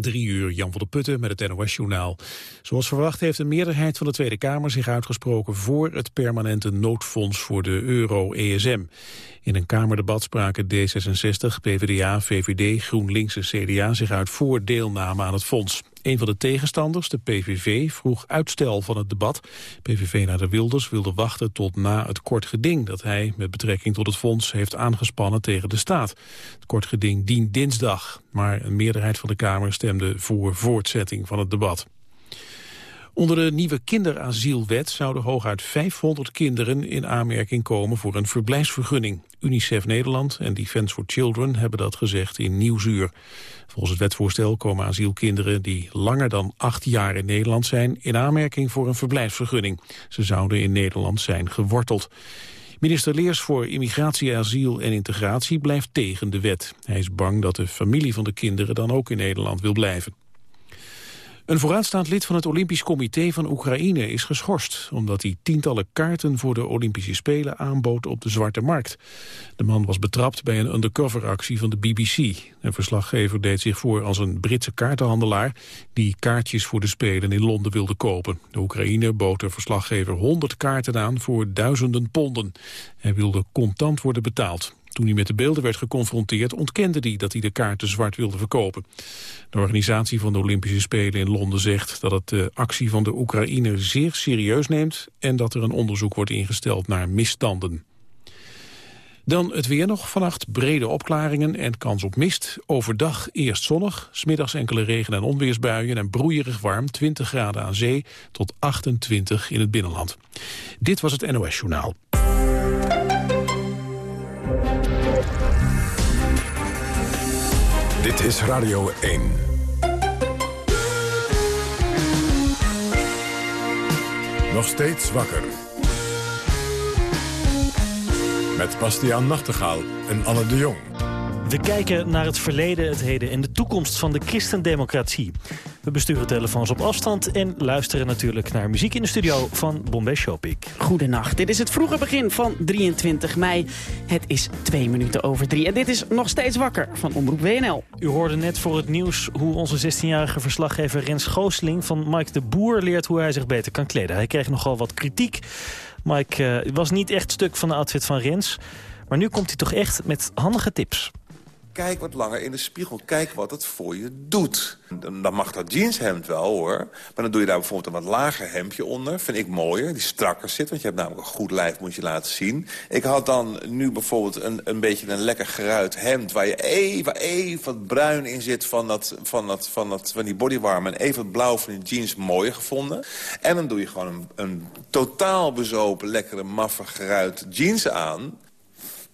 Drie uur, Jan van der Putten met het NOS-journaal. Zoals verwacht heeft een meerderheid van de Tweede Kamer zich uitgesproken... voor het permanente noodfonds voor de euro-ESM. In een Kamerdebat spraken D66, PvdA, VVD, GroenLinks en CDA... zich uit voor deelname aan het fonds. Een van de tegenstanders, de PVV, vroeg uitstel van het debat. PVV-leider Wilders wilde wachten tot na het kort geding... dat hij met betrekking tot het fonds heeft aangespannen tegen de staat. Het kort geding dient dinsdag, maar een meerderheid van de Kamer stemde voor voortzetting van het debat. Onder de nieuwe kinderasielwet zouden hooguit 500 kinderen in aanmerking komen voor een verblijfsvergunning. UNICEF Nederland en Defence for Children hebben dat gezegd in Nieuwsuur. Volgens het wetsvoorstel komen asielkinderen die langer dan acht jaar in Nederland zijn in aanmerking voor een verblijfsvergunning. Ze zouden in Nederland zijn geworteld. Minister Leers voor Immigratie, Asiel en Integratie blijft tegen de wet. Hij is bang dat de familie van de kinderen dan ook in Nederland wil blijven. Een vooraanstaand lid van het Olympisch Comité van Oekraïne is geschorst... omdat hij tientallen kaarten voor de Olympische Spelen aanbood op de Zwarte Markt. De man was betrapt bij een undercoveractie van de BBC. Een verslaggever deed zich voor als een Britse kaartenhandelaar... die kaartjes voor de Spelen in Londen wilde kopen. De Oekraïne bood de verslaggever 100 kaarten aan voor duizenden ponden. Hij wilde contant worden betaald. Toen hij met de beelden werd geconfronteerd ontkende hij dat hij de kaarten zwart wilde verkopen. De organisatie van de Olympische Spelen in Londen zegt dat het de actie van de Oekraïne zeer serieus neemt en dat er een onderzoek wordt ingesteld naar misstanden. Dan het weer nog. Vannacht brede opklaringen en kans op mist. Overdag eerst zonnig, smiddags enkele regen- en onweersbuien... en broeierig warm, 20 graden aan zee tot 28 in het binnenland. Dit was het NOS Journaal. Dit is Radio 1. Nog steeds wakker. Met Bastiaan Nachtegaal en Anne de Jong. We kijken naar het verleden, het heden en de toekomst van de christendemocratie. We besturen telefoons op afstand en luisteren natuurlijk naar muziek in de studio van Bombay Showpick. Goedenacht, dit is het vroege begin van 23 mei. Het is twee minuten over drie en dit is nog steeds wakker van Omroep WNL. U hoorde net voor het nieuws hoe onze 16-jarige verslaggever Rens Goosling van Mike de Boer leert hoe hij zich beter kan kleden. Hij kreeg nogal wat kritiek. Mike uh, was niet echt stuk van de outfit van Rens. Maar nu komt hij toch echt met handige tips. Kijk wat langer in de spiegel. Kijk wat het voor je doet. Dan mag dat jeanshemd wel, hoor. Maar dan doe je daar bijvoorbeeld een wat lager hemdje onder. Vind ik mooier, die strakker zit. Want je hebt namelijk een goed lijf, moet je laten zien. Ik had dan nu bijvoorbeeld een, een beetje een lekker geruit hemd... waar je even, even wat bruin in zit van, dat, van, dat, van, dat, van die bodywarm... en even het blauw van die jeans mooier gevonden. En dan doe je gewoon een, een totaal bezopen, lekkere, maffe geruit jeans aan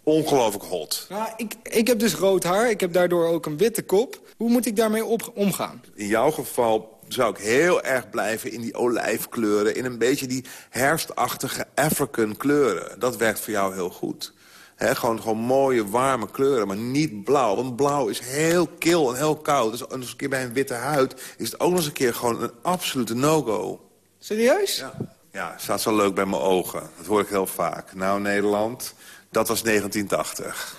ongelooflijk hot. Ja, ik, ik heb dus rood haar. Ik heb daardoor ook een witte kop. Hoe moet ik daarmee op, omgaan? In jouw geval zou ik heel erg blijven in die olijfkleuren... in een beetje die herfstachtige African kleuren. Dat werkt voor jou heel goed. gewoon, gewoon mooie, warme kleuren, maar niet blauw. Want blauw is heel kil en heel koud. Dus eens een keer bij een witte huid is het ook nog eens een keer gewoon een absolute no-go. Serieus? Ja. ja, staat zo leuk bij mijn ogen. Dat hoor ik heel vaak. Nou, Nederland, dat was 1980.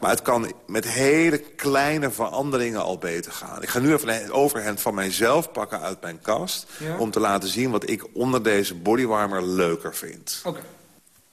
maar het kan met hele kleine veranderingen al beter gaan. Ik ga nu even een overhand van mijzelf pakken uit mijn kast... om te laten zien wat ik onder deze bodywarmer leuker vind. Oké.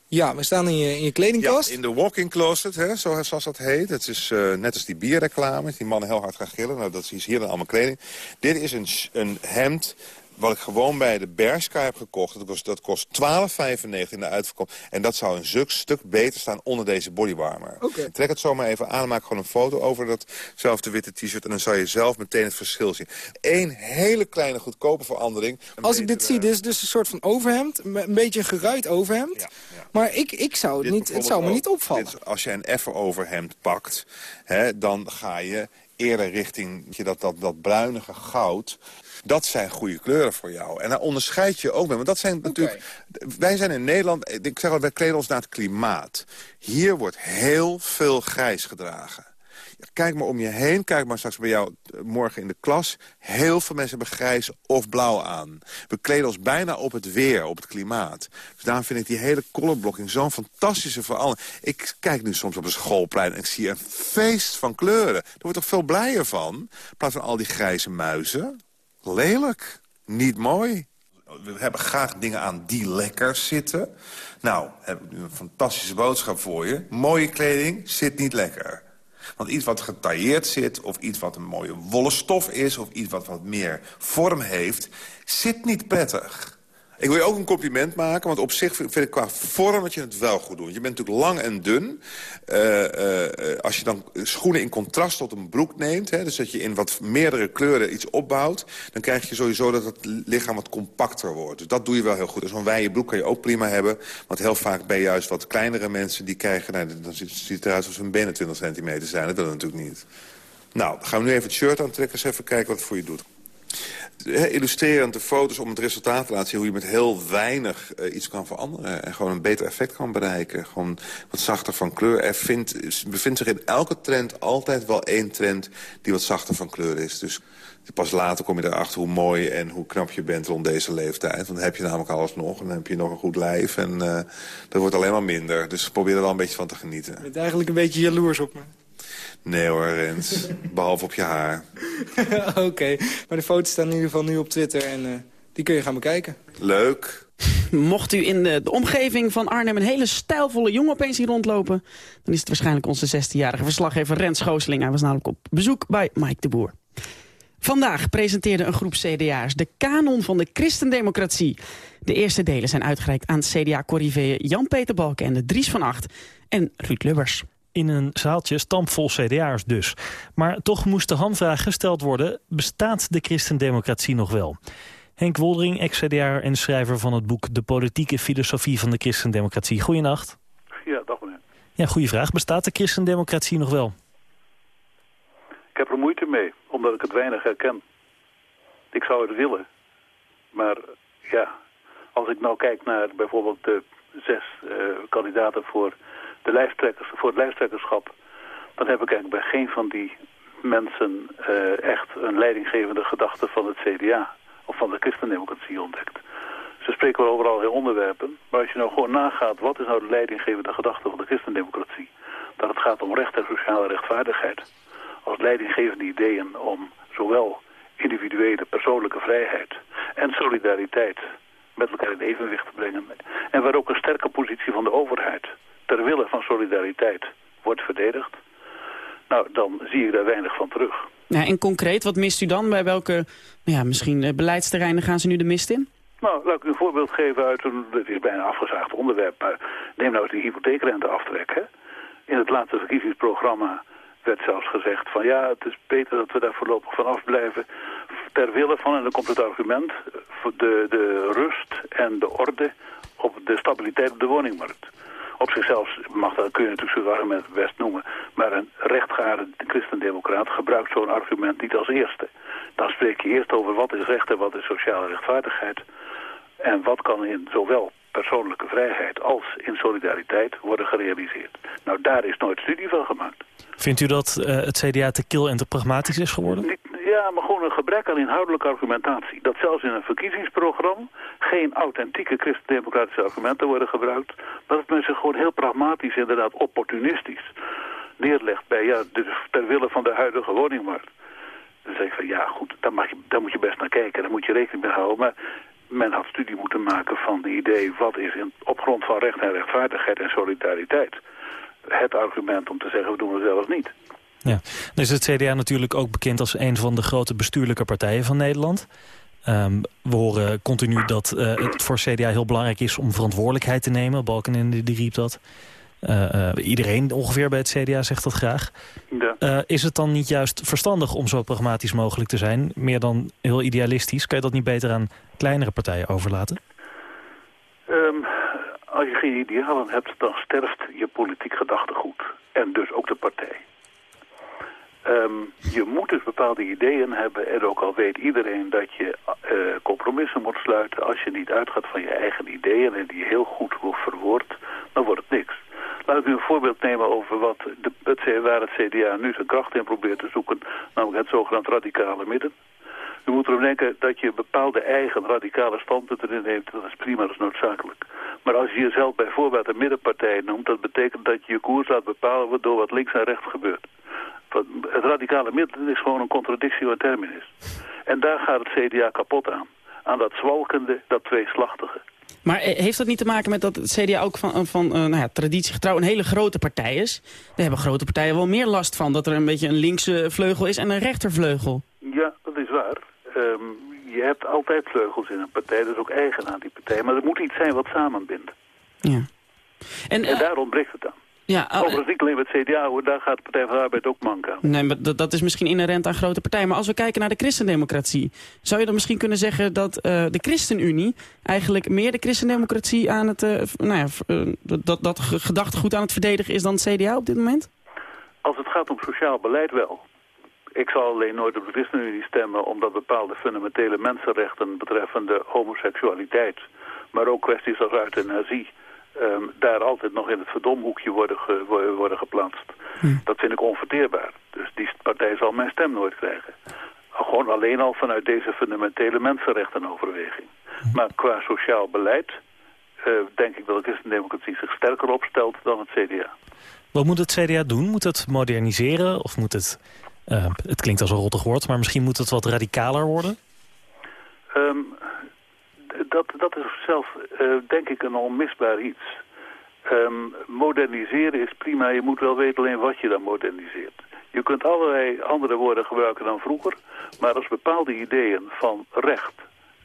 Ja, we staan in je, in je kledingkast. Ja, in de walk-in closet, hè, zoals dat heet. Het is uh, net als die bierreclame. Die mannen heel hard gaan gillen. Nou, dat is hier dan allemaal kleding. Dit is een, een hemd wat ik gewoon bij de Bershka heb gekocht. Dat kost, dat kost 12,95 in de uitverkoop. En dat zou een stuk beter staan onder deze bodywarmer. Okay. Trek het zomaar even aan, maak gewoon een foto over datzelfde witte t-shirt... en dan zal je zelf meteen het verschil zien. Eén hele kleine goedkope verandering. Als ik dit zie, dit is dus een soort van overhemd. Een beetje een geruit overhemd. Ja, ja. Maar ik, ik zou het, niet, het zou me niet opvallen. Dit, als je een effen overhemd pakt, hè, dan ga je eerder richting dat, dat, dat bruinige goud. Dat zijn goede kleuren voor jou. En daar onderscheid je ook mee. Want dat zijn natuurlijk... Wij zijn in Nederland... Ik zeg al, wij kleden ons naar het klimaat. Hier wordt heel veel grijs gedragen. Kijk maar om je heen, kijk maar straks bij jou eh, morgen in de klas. Heel veel mensen hebben grijs of blauw aan. We kleden ons bijna op het weer, op het klimaat. Dus daarom vind ik die hele colorblocking zo'n fantastische verandering. Ik kijk nu soms op een schoolplein en ik zie een feest van kleuren. Daar word ik toch veel blijer van. In plaats van al die grijze muizen. Lelijk. Niet mooi. We hebben graag dingen aan die lekker zitten. Nou, heb ik nu een fantastische boodschap voor je. Mooie kleding zit niet lekker. Want iets wat getailleerd zit, of iets wat een mooie wollen stof is... of iets wat wat meer vorm heeft, zit niet prettig. Ik wil je ook een compliment maken, want op zich vind ik qua vorm dat je het wel goed doet. Je bent natuurlijk lang en dun. Uh, uh, als je dan schoenen in contrast tot een broek neemt... Hè, dus dat je in wat meerdere kleuren iets opbouwt... dan krijg je sowieso dat het lichaam wat compacter wordt. Dus dat doe je wel heel goed. Zo'n wijde broek kan je ook prima hebben. Want heel vaak ben je juist wat kleinere mensen die krijgen... Nou, dan ziet het eruit alsof hun benen 20 centimeter zijn. Dat wil natuurlijk niet. Nou, dan gaan we nu even het shirt aantrekken. Eens even kijken wat het voor je doet illustrerend de foto's om het resultaat te laten zien... hoe je met heel weinig uh, iets kan veranderen. En gewoon een beter effect kan bereiken. Gewoon wat zachter van kleur. Er vindt, bevindt zich in elke trend altijd wel één trend... die wat zachter van kleur is. Dus pas later kom je erachter hoe mooi en hoe knap je bent rond deze leeftijd. Want dan heb je namelijk alles nog. En dan heb je nog een goed lijf. En uh, dat wordt alleen maar minder. Dus probeer er wel een beetje van te genieten. Je bent eigenlijk een beetje jaloers op me. Nee hoor, Rens. Behalve op je haar. Oké, maar de foto's staan in ieder geval nu op Twitter en uh, die kun je gaan bekijken. Leuk. Mocht u in de, de, omgeving van Arnhem een hele stijlvolle jongen opeens zien rondlopen... dan is het waarschijnlijk onze 16-jarige verslaggever Rens Schoosling. Hij was namelijk op bezoek bij Mike de Boer. Vandaag presenteerde een groep CDA's de kanon van de christendemocratie. De eerste delen zijn uitgereikt aan CDA-corriveeën Jan-Peter Balken en de Dries van Acht en Ruud Lubbers in een zaaltje stampvol CDA'ers dus. Maar toch moest de hamvraag gesteld worden, bestaat de christendemocratie nog wel? Henk Woldering, ex-CDA en schrijver van het boek De politieke filosofie van de christendemocratie. Goedenacht. Ja, dag meneer. Ja, goede vraag. Bestaat de christendemocratie nog wel? Ik heb er moeite mee, omdat ik het weinig herken. Ik zou het willen. Maar ja, als ik nou kijk naar bijvoorbeeld de zes uh, kandidaten voor de lijsttrekkers, voor het lijsttrekkerschap... dan heb ik eigenlijk bij geen van die mensen uh, echt een leidinggevende gedachte van het CDA... of van de christendemocratie ontdekt. Ze spreken wel overal heel onderwerpen, maar als je nou gewoon nagaat... wat is nou de leidinggevende gedachte van de christendemocratie... dat het gaat om recht en sociale rechtvaardigheid... als leidinggevende ideeën om zowel individuele persoonlijke vrijheid en solidariteit met elkaar in evenwicht te brengen. En waar ook een sterke positie van de overheid ter wille van solidariteit wordt verdedigd... nou, dan zie ik daar weinig van terug. Ja, en concreet, wat mist u dan? Bij welke ja, misschien eh, beleidsterreinen gaan ze nu de mist in? Nou, laat ik u een voorbeeld geven uit een... Het is bijna een afgezaagd onderwerp, maar neem nou eens die hypotheekrenteaftrek. Hè? In het laatste verkiezingsprogramma werd zelfs gezegd van... ja, het is beter dat we daar voorlopig van afblijven... ter wille van, en dan komt het argument... de, de rust en de orde op de stabiliteit op de woningmarkt op zichzelf mag dat, kun je natuurlijk zo'n argument best noemen. Maar een rechtgaarde christendemocraat gebruikt zo'n argument niet als eerste. Dan spreek je eerst over wat is recht en wat is sociale rechtvaardigheid. En wat kan in zowel persoonlijke vrijheid als in solidariteit worden gerealiseerd. Nou, daar is nooit studie van gemaakt. Vindt u dat uh, het CDA te kil en te pragmatisch is geworden? Niet, ja, maar gewoon een gebrek aan inhoudelijke argumentatie. Dat zelfs in een verkiezingsprogramma geen authentieke christendemocratische argumenten worden gebruikt. Maar dat men zich gewoon heel pragmatisch, inderdaad opportunistisch neerlegt bij, ja, ter wille van de huidige woningmarkt. Dan zeg ik van, ja goed, daar, mag je, daar moet je best naar kijken, daar moet je rekening mee houden. Maar men had studie moeten maken van de idee, wat is in, op grond van recht en rechtvaardigheid en solidariteit het argument om te zeggen, we doen het zelfs niet. Ja, dan is het CDA natuurlijk ook bekend als een van de grote bestuurlijke partijen van Nederland. Um, we horen continu dat uh, het voor CDA heel belangrijk is om verantwoordelijkheid te nemen. Balkenende die riep dat. Uh, uh, iedereen ongeveer bij het CDA zegt dat graag. Ja. is het dan niet juist verstandig om zo pragmatisch mogelijk te zijn? Meer dan heel idealistisch. Kan je dat niet beter aan kleinere partijen overlaten? Um, als je geen idealen hebt, dan sterft je politiek gedachtegoed. En dus ook de partij. Um, je moet dus bepaalde ideeën hebben en ook al weet iedereen dat je uh, compromissen moet sluiten. Als je niet uitgaat van je eigen ideeën en die heel goed verwoord, dan wordt het niks. Laat ik nu een voorbeeld nemen over wat de, het, waar het CDA nu zijn kracht in probeert te zoeken. Namelijk het zogenaamd radicale midden. U moet erom denken dat je bepaalde eigen radicale standpunten inneemt. Dat is prima, dat is noodzakelijk. Maar als je jezelf bijvoorbeeld een middenpartij noemt... dat betekent dat je je koers laat bepalen door wat links en rechts gebeurt. Het radicale midden is gewoon een contradictie wat termen is. En daar gaat het CDA kapot aan. Aan dat zwalkende, dat tweeslachtige. Maar eh, heeft dat niet te maken met dat het CDA ook van, van uh, nou ja, traditiegetrouw een hele grote partij is? Daar hebben grote partijen wel meer last van. Dat er een beetje een linkse vleugel is en een rechtervleugel. Ja, dat is waar. Ehm, je hebt altijd vleugels in een partij, dat is ook eigen aan die partij. Maar er moet iets zijn wat samenbindt. Ja. En, en daar ontbreekt het aan. Ja, uh, Overigens niet alleen met het CDA, hoor, daar gaat de Partij van de Arbeid ook mank aan. Nee, maar dat is misschien inherent aan grote partijen. Maar als we kijken naar de christendemocratie... zou je dan misschien kunnen zeggen dat uh, de ChristenUnie... eigenlijk meer de christendemocratie aan het... Uh, nou ja, dat, dat gedachtegoed aan het verdedigen is dan het CDA op dit moment? Als het gaat om sociaal beleid wel. Ik zal alleen nooit op de ChristenUnie stemmen... omdat bepaalde fundamentele mensenrechten betreffende homoseksualiteit... maar ook kwesties als euthanasie um, daar altijd nog in het verdomhoekje worden, ge, worden geplaatst. Hm. Dat vind ik onverteerbaar. Dus die partij zal mijn stem nooit krijgen. Gewoon alleen al vanuit deze fundamentele mensenrechtenoverweging. Hm. Maar qua sociaal beleid uh, denk ik dat de christendemocratie zich sterker opstelt dan het CDA. Wat moet het CDA doen? Moet het moderniseren of moet het... Uh, het klinkt als een rottig woord, maar misschien moet het wat radicaler worden? Dat, dat is zelf, uh, denk ik, een onmisbaar iets. Um, moderniseren is prima, je moet wel weten alleen wat je dan moderniseert. Je kunt allerlei andere woorden gebruiken dan vroeger, maar als bepaalde ideeën van recht,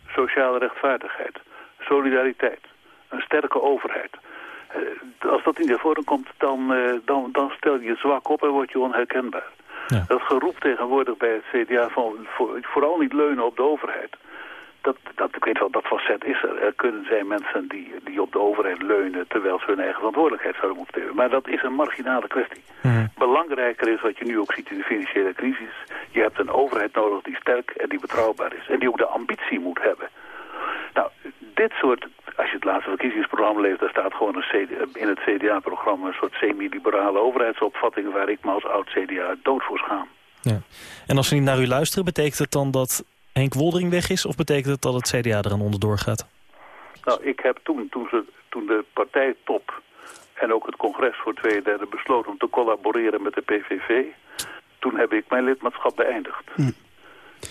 sociale rechtvaardigheid, solidariteit, een sterke overheid, uh, als dat in de vorm komt, dan, uh, dan, dan stel je zwak op en word je onherkenbaar. Ja. Dat geroep tegenwoordig bij het CDA van voor, vooral niet leunen op de overheid dat, dat, ik weet wel, dat facet is er. Er kunnen zijn mensen die, die op de overheid leunen... terwijl ze hun eigen verantwoordelijkheid zouden moeten nemen. Maar dat is een marginale kwestie. Mhm. Belangrijker is wat je nu ook ziet in de financiële crisis. Je hebt een overheid nodig die sterk en die betrouwbaar is. En die ook de ambitie moet hebben. Nou, dit soort... Als je het laatste verkiezingsprogramma leest... daar staat gewoon een CD, in het CDA-programma... een soort semi-liberale overheidsopvatting... waar ik me als oud-CDA dood voor schaam. Ja. En als we niet naar u luisteren, betekent het dan dat Henk Woldering weg is? Of betekent het dat het CDA er aan onderdoor gaat? Nou, ik heb toen, toen, ze, toen de partijtop en ook het congres voor twee derde besloten om te collaboreren met de PVV... toen heb ik mijn lidmaatschap beëindigd. Hm.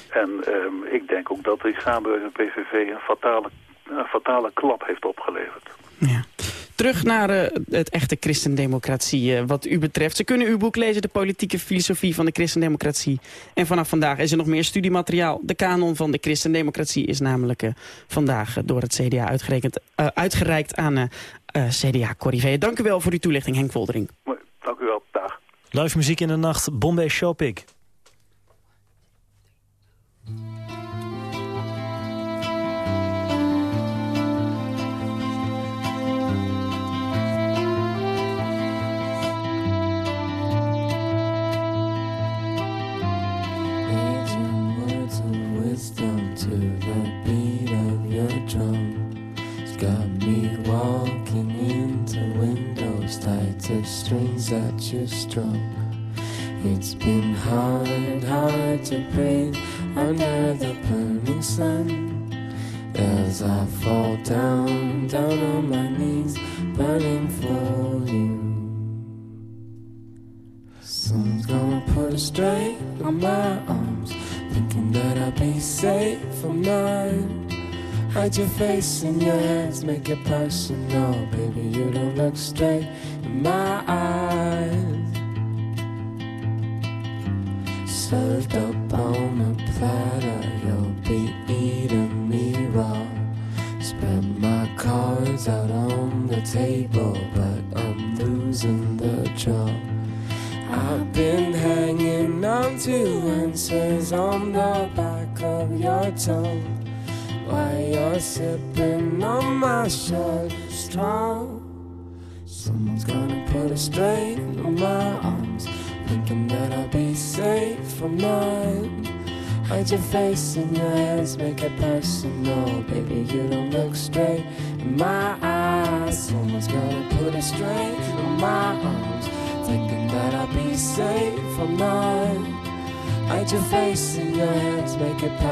En um, ik denk ook dat die samenwerking met de PVV een fatale, een fatale klap heeft opgeleverd. Ja. Terug naar uh, het echte christendemocratie uh, wat u betreft. Ze kunnen uw boek lezen, De politieke filosofie van de christendemocratie. En vanaf vandaag is er nog meer studiemateriaal. De kanon van de christendemocratie is namelijk uh, vandaag door het CDA uitgerekend, uitgereikt aan CDA Corrivé. Dank u wel voor uw toelichting, Henk Voldering. Dank u wel, dag. Live muziek in de nacht, Bombay Shopping. You. It's been hard, hard to breathe under the burning sun. As I fall down, down on my knees, burning for you. Someone's gonna put a strain on my arms, thinking that I'll be safe from mine. Hide your face in your hands, make it personal. Baby, you don't look straight face in your hands, make it personal. Baby, you don't look straight in my eyes. Someone's gonna put a straight on my arms, thinking that I'll be safe. I'm not. Hide your face in your hands, make it personal.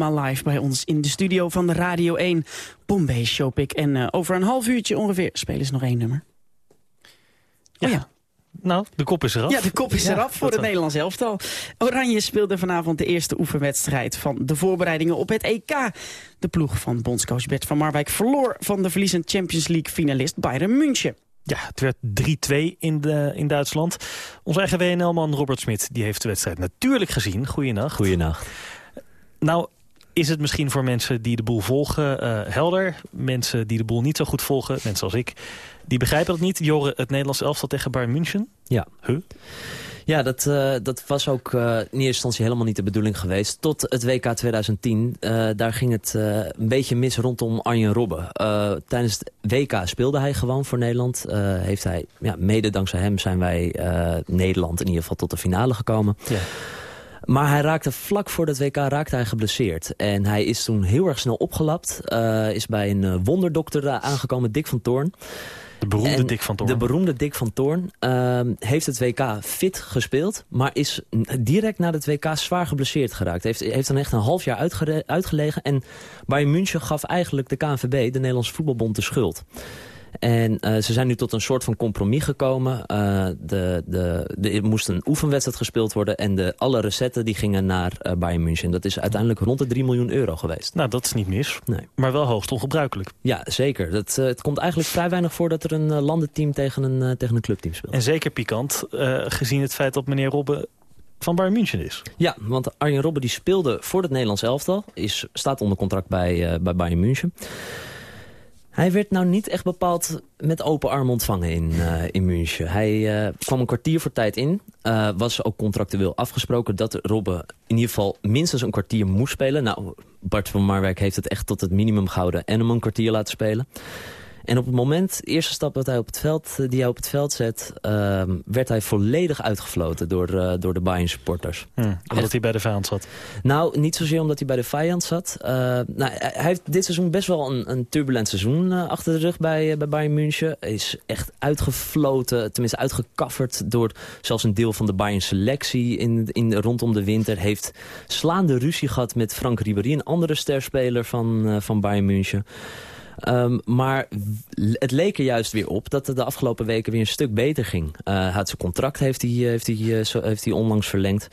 Helemaal live bij ons in de studio van de Radio 1 Bombay Showpick. En eh, over een half uurtje ongeveer spelen ze nog één nummer. Ja. Oh ja. Nou, de kop is eraf. Ja, de kop is Ja, eraf voor het. Nederlands elftal. Oranje speelde vanavond de eerste oefenwedstrijd van de voorbereidingen op het EK. De ploeg van bondscoach Bert van Marwijk verloor van de verliezend Champions League finalist Bayern München. Ja, het werd 3-2 in, de, in Duitsland. Onze eigen WNL-man Robert Smit die heeft de wedstrijd natuurlijk gezien. Goeienacht. Goeienacht. Nou, is het misschien voor mensen die de boel volgen eh, helder. Mensen die de boel niet zo goed volgen, mensen als ik... die begrijpen het niet. Die horen het Nederlands elftal tegen Bayern München. Ja. Huh? Ja, dat, eh, dat was ook eh, in eerste instantie helemaal niet de bedoeling geweest. Tot het WK 2010. Eh, daar ging het een beetje mis rondom Arjen Robben. Tijdens het WK speelde hij gewoon voor Nederland. Heeft hij, ja, mede dankzij hem zijn wij Nederland in ieder geval tot de finale gekomen. Ja. Maar hij raakte vlak voor het WK raakte hij geblesseerd. En hij is toen heel erg snel opgelapt. Eh, is bij een eh, wonderdokter eh, aangekomen, Dick van Toorn. De beroemde En Dick van Toorn. De beroemde Dick van Toorn ehm, heeft het WK fit gespeeld... maar is direct na het WK zwaar geblesseerd geraakt. Heeft, heeft dan echt een half jaar uitgelegen. En Bayern München gaf eigenlijk de KNVB, de Nederlandse Voetbalbond, de schuld. En eh, ze zijn nu tot een soort van compromis gekomen. Eh, de, de, de, er moest een oefenwedstrijd gespeeld worden... en de, alle recetten die gingen naar eh, Bayern München. Dat is uiteindelijk rond de 3 miljoen euro geweest. Nou, dat is niet mis. Nee. Maar wel hoogst ongebruikelijk. Ja, zeker. Dat, het komt eigenlijk vrij weinig voor dat er een landenteam tegen een, tegen een clubteam speelt. En zeker pikant, gezien het feit dat meneer Robben van Bayern München is. Ja, want Arjen Robben die speelde voor het Nederlands elftal. Is, staat onder contract bij, bij Bayern München. Hij werd nou niet echt bepaald met open armen ontvangen in, eh, in München. Hij eh, kwam een kwartier voor tijd in. Eh, was ook contractueel afgesproken dat Robben in ieder geval minstens een kwartier moest spelen. Nou, Bart van Marwijk heeft het echt tot het minimum gehouden en hem een kwartier laten spelen. En op het moment, de eerste stap dat hij op het veld, eh, die hij op het veld zet... ehm, werd hij volledig uitgefloten door, eh, door de Bayern supporters. Hm, omdat hij bij de vijand zat. Nou, niet zozeer omdat hij bij de vijand zat. Eh, nou, hij heeft dit seizoen best wel een, een turbulent seizoen achter de rug bij, bij Bayern München. Hij is echt uitgefloten, tenminste uitgekafferd door zelfs een deel van de Bayern selectie in, in, rondom de winter. Heeft slaande ruzie gehad met Frank Ribéry, een andere sterspeler van, van Bayern München. Ehm, maar het leek er juist weer op dat het de afgelopen weken weer een stuk beter ging. Eh, had zijn contract heeft hij, heeft, hij, eh, heeft hij onlangs verlengd.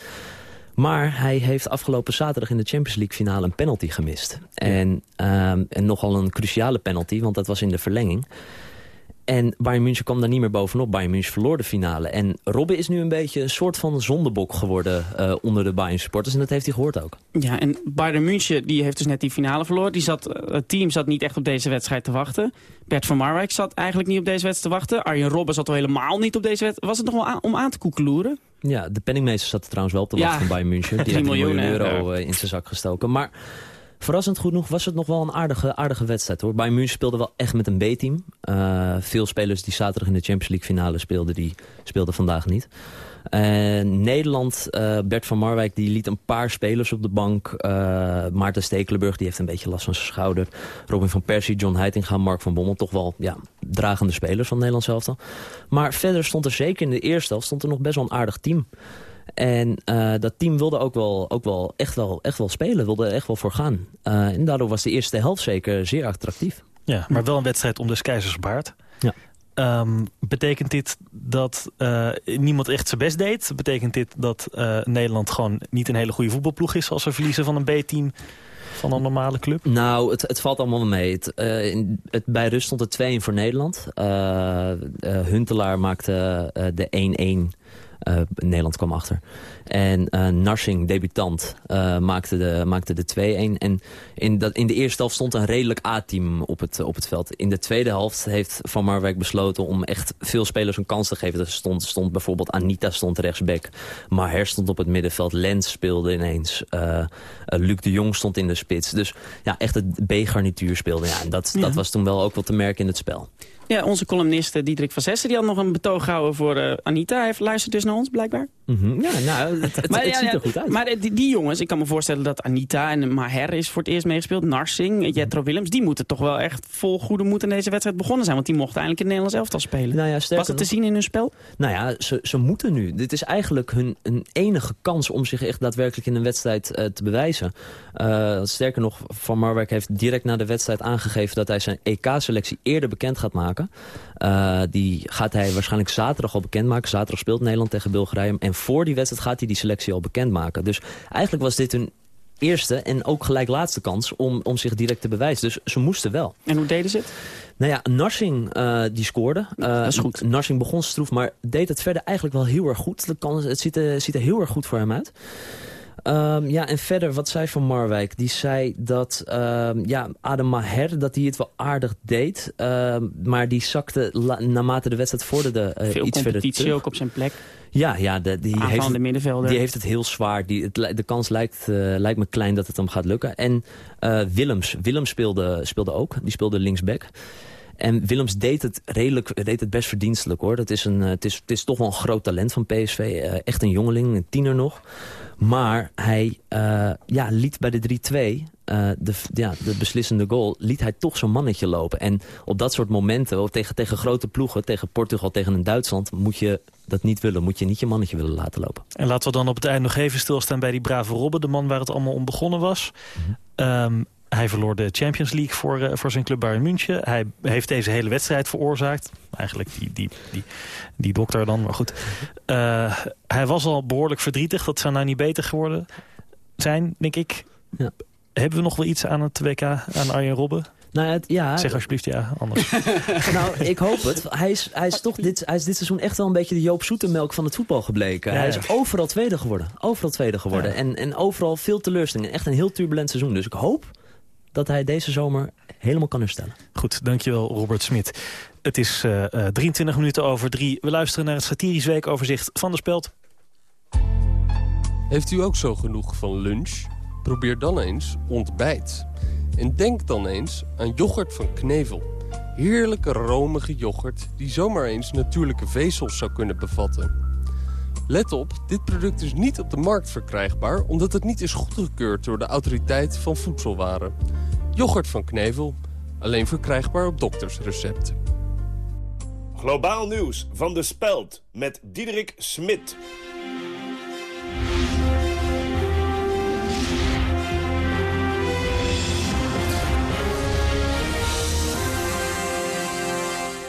Maar hij heeft afgelopen zaterdag in de Champions League finale een penalty gemist. En, ehm, en nogal een cruciale penalty, want dat was in de verlenging. En Bayern München kwam daar niet meer bovenop. Bayern München verloor de finale. En Robben is nu een beetje een soort van zondebok geworden eh, onder de Bayern supporters. En dat heeft hij gehoord ook. Ja, en Bayern München die heeft dus net die finale verloren. Die zat, eh, het team zat niet echt op deze wedstrijd te wachten. Bert van Marwijk zat eigenlijk niet op deze wedstrijd te wachten. Arjen Robben zat al helemaal niet op deze wedstrijd. Was het nog wel aan- om aan te koekeloeren? Ja, de penningmeester zat er trouwens wel op te Ja, wachten van Bayern München. Die 3 heeft 3 miljoen euro ja. eh, in zijn zak gestoken. Maar Verrassend genoeg was het nog wel een aardige, aardige wedstrijd. hoor. Bayern München speelde wel echt met een B-team. Uh, veel spelers die zaterdag in de Champions League finale speelden... die speelden vandaag niet. Uh, Nederland, uh, Bert van Marwijk, die liet een paar spelers op de bank. Maarten Stekelenburg, die heeft een beetje last van zijn schouder. Robin van Persie, John Heitinga, Mark van Bommel. Toch wel ja, dragende spelers van Nederland zelf dan. Maar verder stond er zeker in de eerste helft stond er nog best wel een aardig team. En uh, dat team wilde ook wel, ook wel, echt, wel echt wel spelen, wilde er echt wel voor gaan. Uh, en daardoor was de eerste helft zeker zeer attractief. Ja, maar wel een wedstrijd om de keizers baard. Ja. Um, betekent dit dat uh, niemand echt zijn best deed? Betekent dit dat Nederland gewoon niet een hele goede voetbalploeg is... als ze verliezen van een B-team van een normale club? Nou, het, het valt allemaal mee. Het, uh, in, het, bij rust stond het 2-1 voor Nederland. Huntelaar maakte de 1-1... Uh, Nederland kwam achter. En uh, Narsing, debutant, uh, maakte de, maakte de 2-1. En in, dat, in de eerste helft stond een redelijk A-team op het, op het veld. In de tweede helft heeft Van Marwijk besloten om echt veel spelers een kans te geven. Er stond, stond bijvoorbeeld Anita stond rechtsback. Maher stond op het middenveld. Lens speelde ineens. Luc de Jong stond in de spits. Dus ja, echt het B-garnituur speelde. Ja, en dat, ja. dat was toen wel ook wel te merken in het spel. Ja, onze columnist Diederik van Zessen die had nog een betoog gehouden voor uh, Anita. Hij luistert dus naar ons, blijkbaar. Mm -hmm. Ja, nou, het, het, maar, het ja, ziet er goed uit. Maar die, die, jongens, ik kan me voorstellen dat Anita en Maher is voor het eerst meegespeeld. Narsing, Jetro Willems, die moeten toch wel echt vol goede moed in deze wedstrijd begonnen zijn. Want die mochten eigenlijk in het Nederlands elftal spelen. Nou ja, Was het te zien in hun spel? Nou ja, ze, ze moeten nu. Dit is eigenlijk hun, hun enige kans om zich echt daadwerkelijk in een wedstrijd uh, te bewijzen. Uh, sterker nog, Van Marwijk heeft direct na de wedstrijd aangegeven dat hij zijn EK-selectie eerder bekend gaat maken. Uh, die gaat hij waarschijnlijk zaterdag al bekendmaken. Zaterdag speelt Nederland tegen Bulgarije. En voor die wedstrijd gaat hij die selectie al bekendmaken. Dus eigenlijk was dit een eerste en ook gelijk laatste kans om, om zich direct te bewijzen. Dus ze moesten wel. En hoe deden ze het? Nou ja, Narsing uh, die scoorde. Uh, dat is goed. Narsing begon stroef, maar deed het verder eigenlijk wel heel erg goed. Dat kan, het ziet er, ziet er heel erg goed voor hem uit. Um, ja, en verder, wat zei Van Marwijk? Die zei dat um, ja, Adem Maher dat hij het wel aardig deed. Um, maar die zakte naarmate de wedstrijd vorderde uh, Veel iets verder competitie ook op zijn plek. Ja, ja de, die, heeft, middenvelder. die heeft het heel zwaar. Die, het, de kans lijkt, uh, lijkt me klein dat het hem gaat lukken. En uh, Willems, Willems speelde, speelde ook. Die speelde linksback. En Willems deed het redelijk, deed het best verdienstelijk hoor. Het is, een, het, is, het is toch wel een groot talent van PSV. Echt een jongeling, een tiener nog. Maar hij uh, ja, liet bij de 3-2, uh, de, ja, de beslissende goal, liet hij toch zo'n mannetje lopen. En op dat soort momenten, tegen, tegen grote ploegen, tegen Portugal, tegen een Duitsland, moet je dat niet willen. Moet je niet je mannetje willen laten lopen. En laten we dan op het einde nog even stilstaan bij die brave Robben, de man waar het allemaal om begonnen was. Mm -hmm. um, hij verloor de Champions League voor, uh, voor zijn club Bayern München. Hij heeft deze hele wedstrijd veroorzaakt. Eigenlijk die, die, die, die dokter dan, maar goed. Uh, hij was al behoorlijk verdrietig. Dat zou nou niet beter geworden zijn, denk ik. Ja. Hebben we nog wel iets aan het WK, aan Arjen Robben? Nou, het, ja, zeg alsjeblieft ja, anders. nou, ik hoop het. Hij is, hij, is toch dit, hij is dit seizoen echt wel een beetje de Joop Zoetemelk van het voetbal gebleken. Ja, hij is overal tweede geworden. Overal tweede geworden. Ja. En, en overal veel teleurstelling. Echt een heel turbulent seizoen. Dus ik hoop dat hij deze zomer helemaal kan herstellen. Goed, dankjewel Robert Smit. Het is uh, uh, 23 minuten over drie. We luisteren naar het satirisch weekoverzicht van de Speld. Heeft u ook zo genoeg van lunch? Probeer dan eens ontbijt. En denk dan eens aan yoghurt van Knevel. Heerlijke romige yoghurt die zomaar eens natuurlijke vezels zou kunnen bevatten. Let op, dit product is niet op de markt verkrijgbaar... omdat het niet is goedgekeurd door de autoriteit van voedselwaren. Yoghurt van Knevel, alleen verkrijgbaar op doktersrecept. Globaal nieuws van de Speld met Diederik Smit.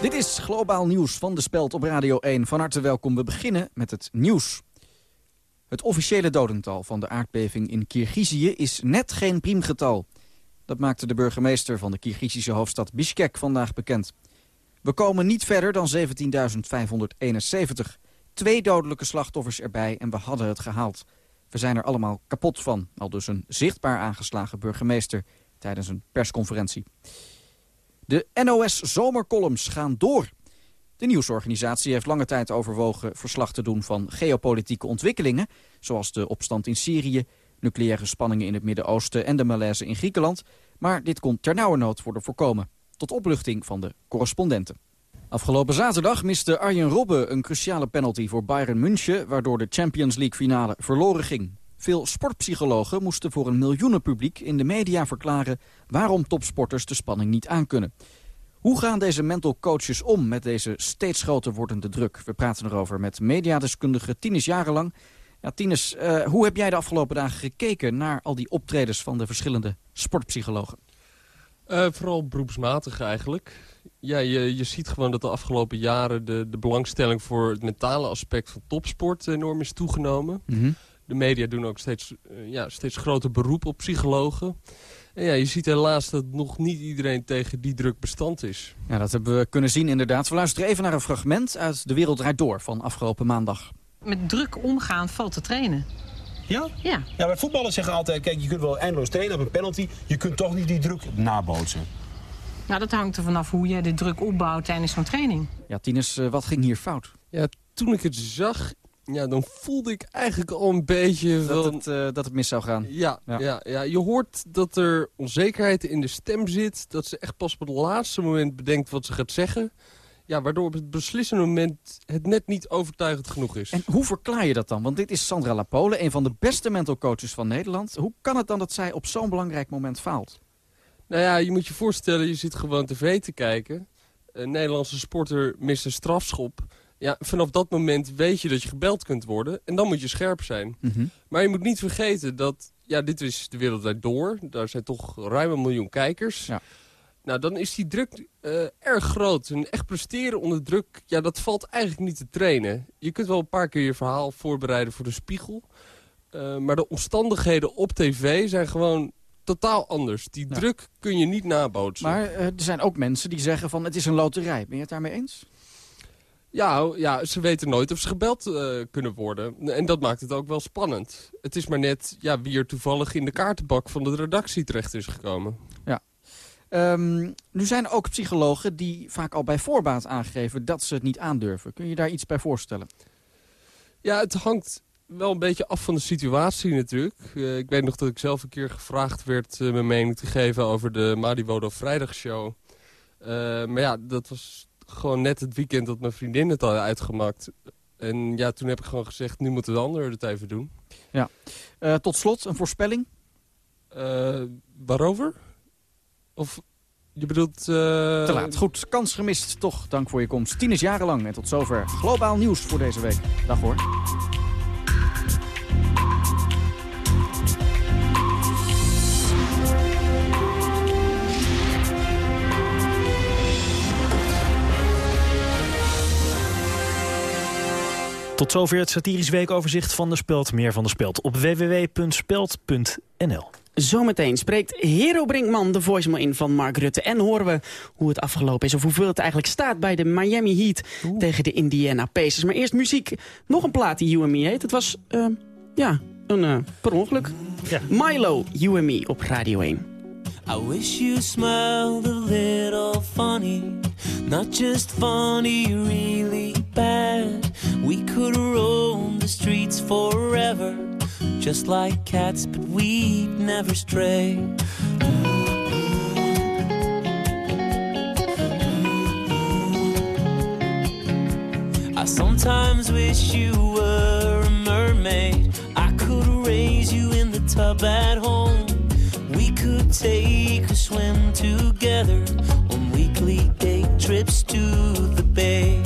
Dit is Globaal Nieuws van de Speld op Radio 1. Van harte welkom. We beginnen met het nieuws. Het officiële dodental van de aardbeving in Kirgizië is net geen priemgetal. Dat maakte de burgemeester van de Kirgizische hoofdstad Bishkek vandaag bekend. We komen niet verder dan 17.571. Twee dodelijke slachtoffers erbij en we hadden het gehaald. We zijn er allemaal kapot van, al dus een zichtbaar aangeslagen burgemeester tijdens een persconferentie. De NOS-zomercolumns gaan door. De nieuwsorganisatie heeft lange tijd overwogen verslag te doen van geopolitieke ontwikkelingen... zoals de opstand in Syrië, nucleaire spanningen in het Midden-Oosten en de malaise in Griekenland. Maar dit kon ternauwernood worden voorkomen. Tot opluchting van de correspondenten. Afgelopen zaterdag miste Arjen Robben een cruciale penalty voor Bayern München... waardoor de Champions League finale verloren ging. Veel sportpsychologen moesten voor een miljoenenpubliek in de media verklaren... waarom topsporters de spanning niet aankunnen. Hoe gaan deze mental coaches om met deze steeds groter wordende druk? We praten erover met mediadeskundige Tines Jarenlang. Ja, Tines, uh, hoe heb jij de afgelopen dagen gekeken naar al die optredens van de verschillende sportpsychologen? Uh, vooral beroepsmatig eigenlijk. Ja, je, je ziet gewoon dat de afgelopen jaren de, de belangstelling voor het mentale aspect van topsport enorm is toegenomen. Mm -hmm. De media doen ook steeds, uh, ja, steeds groter beroep op psychologen. En ja, je ziet helaas dat nog niet iedereen tegen die druk bestand is. Ja, dat hebben we kunnen zien inderdaad. We luisteren even naar een fragment uit De Wereld Draait Door van afgelopen maandag. Met druk omgaan valt te trainen. Ja? Ja. Ja, maar voetballers zeggen altijd, kijk, je kunt wel eindeloos trainen op een penalty. Je kunt toch niet die druk nabootsen. Nou, dat hangt er vanaf hoe je de druk opbouwt tijdens zo'n training. Ja, Tines, uh, wat ging hier fout? Ja, toen ik het zag, ja, dan voelde ik eigenlijk al een beetje... Dat, van... het, uh, dat het mis zou gaan. Ja, ja. Ja, ja, je hoort dat er onzekerheid in de stem zit. Dat ze echt pas op het laatste moment bedenkt wat ze gaat zeggen. Ja, waardoor op het beslissende moment het net niet overtuigend genoeg is. En hoe verklaar je dat dan? Want dit is Sandra Lapole, een van de beste mental coaches van Nederland. Hoe kan het dan dat zij op zo'n belangrijk moment faalt? Nou ja, je moet je voorstellen, je zit gewoon tv te kijken. Een Nederlandse sporter mist een strafschop. Ja, vanaf dat moment weet je dat je gebeld kunt worden. En dan moet je scherp zijn. Mhm. Mm -hmm. Maar je moet niet vergeten dat... Ja, dit is de wereld door. Daar zijn toch ruim een miljoen kijkers. Ja. Nou, dan is die druk uh, erg groot. En echt presteren onder druk, ja, dat valt eigenlijk niet te trainen. Je kunt wel een paar keer je verhaal voorbereiden voor de spiegel. Uh, maar de omstandigheden op tv zijn gewoon totaal anders. Die ja. druk kun je niet nabootsen. Maar uh, er zijn ook mensen die zeggen van het is een loterij. Ben je het daarmee eens? Ja, ja, ze weten nooit of ze gebeld uh, kunnen worden. En dat maakt het ook wel spannend. Het is maar net ja, wie er toevallig in de kaartenbak van de redactie terecht is gekomen. Ja. Um, nu zijn er ook psychologen die vaak al bij voorbaat aangeven dat ze het niet aandurven. Kun je daar iets bij voorstellen? Ja, het hangt wel een beetje af van de situatie natuurlijk. Uh, ik weet nog dat ik zelf een keer gevraagd werd uh, mijn mening te geven over de Madiwodo Vrijdagshow. Uh, maar ja, dat was gewoon net het weekend dat mijn vriendin het had uitgemaakt. En ja, toen heb ik gewoon gezegd, nu moeten de anderen het even doen. Ja. Uh, tot slot, een voorspelling? Uh, waarover? Of je bedoelt... Uh... Te laat. Goed, kans gemist. Toch, dank voor je komst. Tien is jarenlang en tot zover globaal nieuws voor deze week. Dag hoor. Tot zover het satirisch weekoverzicht van de Speld. Meer van de Speld op www.speld.nl. Zometeen spreekt Hero Brinkman de voicemail in van Mark Rutte. En horen we hoe het afgelopen is of hoeveel het eigenlijk staat bij de Miami Heat Oeh. tegen de Indiana Pacers. Maar eerst muziek. Nog een plaat die You and Me heet. Het was, uh, ja, een uh, per ongeluk. Ja. Milo, You and Me op Radio 1. I wish you smiled a little funny. Not just funny, really bad. We could roam the streets forever. Just like cats, but we'd never stray. I sometimes wish you were a mermaid. I could raise you in the tub at home. We could take a swim together on weekly day trips to the bay.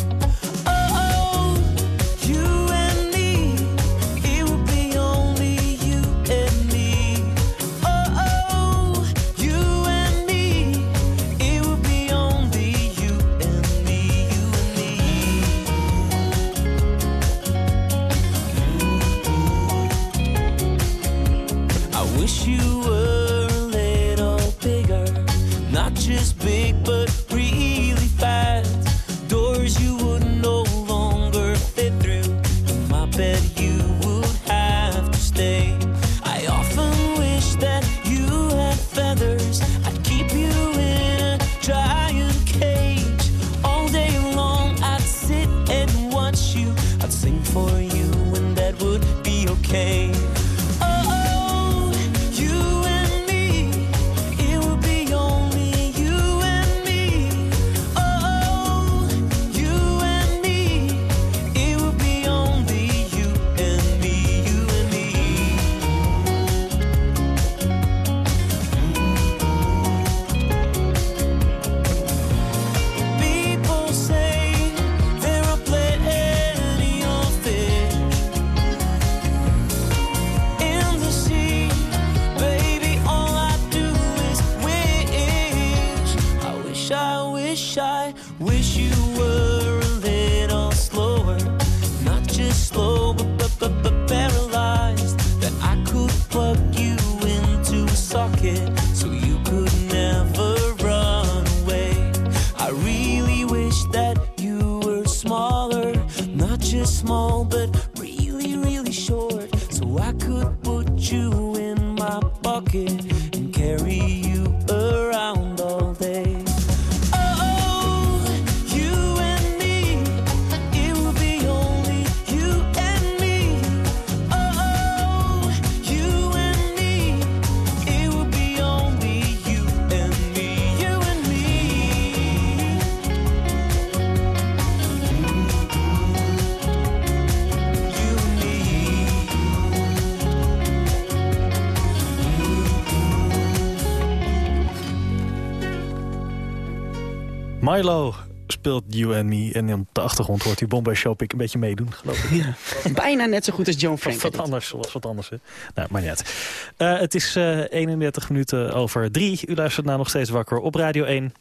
Milo speelt You and Me. En op de achtergrond hoort u Bombay Showpick een beetje meedoen, geloof ik. Bijna net zo goed als Joan Frank. Wat anders, was wat anders. Hè? Nou, maar niet uit. Eh, het is eh 31 minuten over drie. U luistert naar nog steeds wakker op Radio 1.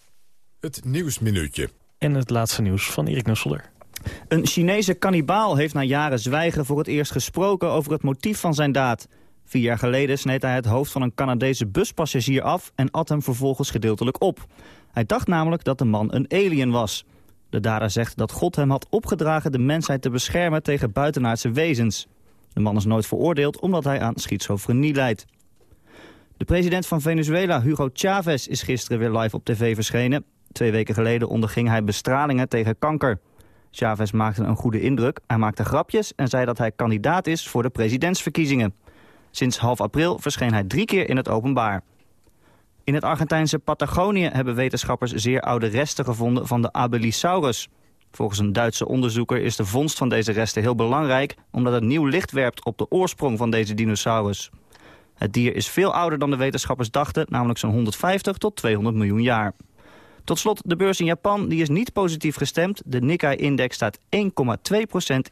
Het Nieuwsminuutje. En het laatste nieuws van Erik Nusselder. Een Chinese kannibaal heeft na jaren zwijgen voor het eerst gesproken over het motief van zijn daad. Vier jaar geleden sneed hij het hoofd van een Canadese buspassagier af en at hem vervolgens gedeeltelijk op. Hij dacht namelijk dat de man een alien was. De dader zegt dat God hem had opgedragen de mensheid te beschermen tegen buitenaardse wezens. De man is nooit veroordeeld omdat hij aan schizofrenie lijdt. De president van Venezuela, Hugo Chavez, is gisteren weer live op tv verschenen. Twee weken geleden onderging hij bestralingen tegen kanker. Chavez maakte een goede indruk, hij maakte grapjes en zei dat hij kandidaat is voor de presidentsverkiezingen. Sinds half april verscheen hij drie keer in het openbaar. In het Argentijnse Patagonië hebben wetenschappers zeer oude resten gevonden van de Abelisaurus. Volgens een Duitse onderzoeker is de vondst van deze resten heel belangrijk... omdat het nieuw licht werpt op de oorsprong van deze dinosaurus. Het dier is veel ouder dan de wetenschappers dachten, namelijk zo'n 150 tot 200 miljoen jaar. Tot slot de beurs in Japan, die is niet positief gestemd. De Nikkei-index staat 1,2%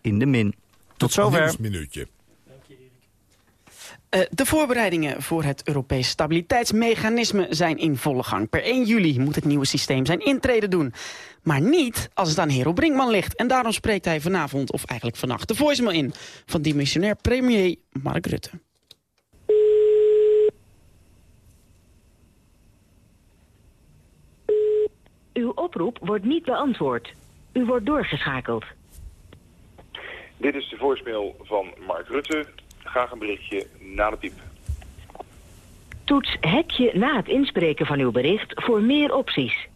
in de min. Tot zover. Nieuwsminuutje. Eh, de voorbereidingen voor het Europees Stabiliteitsmechanisme zijn in volle gang. Per 1 juli moet het nieuwe systeem zijn intrede doen. Maar niet als het aan Hero Brinkman ligt. En daarom spreekt hij vanavond, of eigenlijk vannacht, de voicemail in... van dimissionair premier Mark Rutte. Uw oproep wordt niet beantwoord. U wordt doorgeschakeld. Dit is de voicemail van Mark Rutte. Graag een berichtje na de piep. Toets hekje na het inspreken van uw bericht voor meer opties.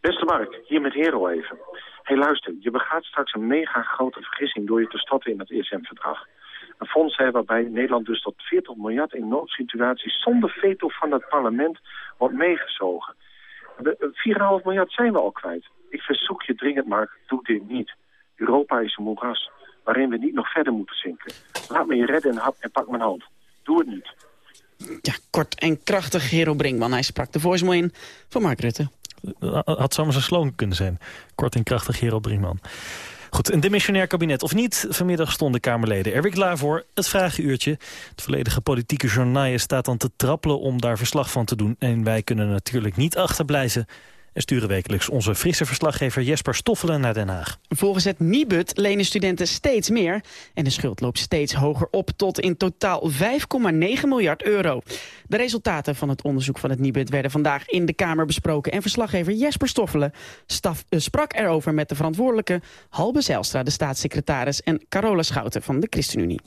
Beste Mark, hier met Hero even. hey, luister, je begaat straks een mega grote vergissing door je te starten in het ESM-verdrag. Een fonds hè, waarbij Nederland dus tot 40 miljard in noodsituaties zonder veto van het parlement wordt meegezogen. We- 4,5 miljard zijn we al kwijt. Ik verzoek je dringend, Mark, doe dit niet. Europa is een moeras waarin we niet nog verder moeten zinken. Laat me je redden en, hap, en pak mijn hand. Doe het niet. Ja, kort en krachtig Hero Brinkman. Hij sprak de voicemail in van Mark Rutte. Had zomaar zijn slogan kunnen zijn. Kort en krachtig Gerald Brinkman. Goed, een demissionair kabinet of niet. Vanmiddag stonden Kamerleden er weer klaar voor. Het vragenuurtje. Het volledige politieke journaal staat dan te trappelen om daar verslag van te doen. En wij kunnen natuurlijk niet achterblijven. En sturen wekelijks onze frisse verslaggever Jesper Stoffelen naar Den Haag. Volgens het Nibud lenen studenten steeds meer. En de schuld loopt steeds hoger op tot in totaal 5,9 miljard euro. De resultaten van het onderzoek van het Nibud werden vandaag in de Kamer besproken. En verslaggever Jesper Stoffelen eh, sprak erover met de verantwoordelijke Halbe Zijlstra, de staatssecretaris, en Carola Schouten van de ChristenUnie.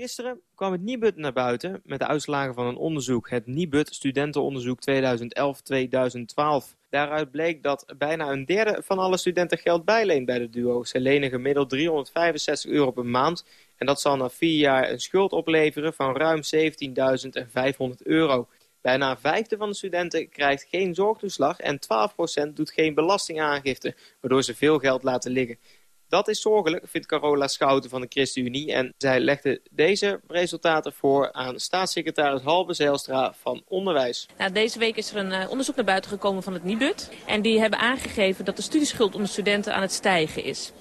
Gisteren kwam het Nibud naar buiten met de uitslagen van een onderzoek. Het Nibud Studentenonderzoek 2011-2012. Daaruit bleek dat bijna een derde van alle studenten geld bijleent bij de duo. Ze lenen gemiddeld 365 euro per maand. En dat zal na vier jaar een schuld opleveren van ruim 17.500 euro. Bijna een vijfde van de studenten krijgt geen zorgtoeslag en 12% doet geen belastingaangifte, waardoor ze veel geld laten liggen. Dat is zorgelijk, vindt Carola Schouten van de ChristenUnie. En zij legde deze resultaten voor aan staatssecretaris Halbe Zijlstra van Onderwijs. Nou, deze week is er een eh, onderzoek naar buiten gekomen van het Nibud. En die hebben aangegeven dat de studieschuld onder studenten aan het stijgen is.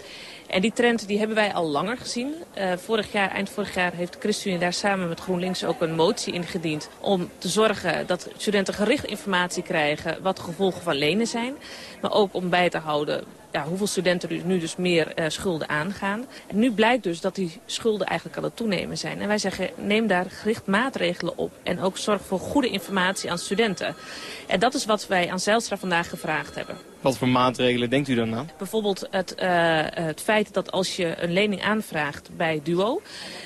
En die trend die hebben wij al langer gezien. Eh, vorig jaar, eind vorig jaar heeft ChristenUnie daar samen met GroenLinks ook een motie ingediend... om te zorgen dat studenten gericht informatie krijgen wat de gevolgen van lenen zijn. Maar ook om bij te houden ja, hoeveel studenten er nu dus meer eh, schulden aangaan. En nu blijkt dus dat die schulden eigenlijk aan het toenemen zijn. En wij zeggen, neem daar gericht maatregelen op. En ook zorg voor goede informatie aan studenten. En dat is wat wij aan Zijlstra vandaag gevraagd hebben. Wat voor maatregelen denkt u dan aan? Bijvoorbeeld het, eh, het feit dat als je een lening aanvraagt bij Duo...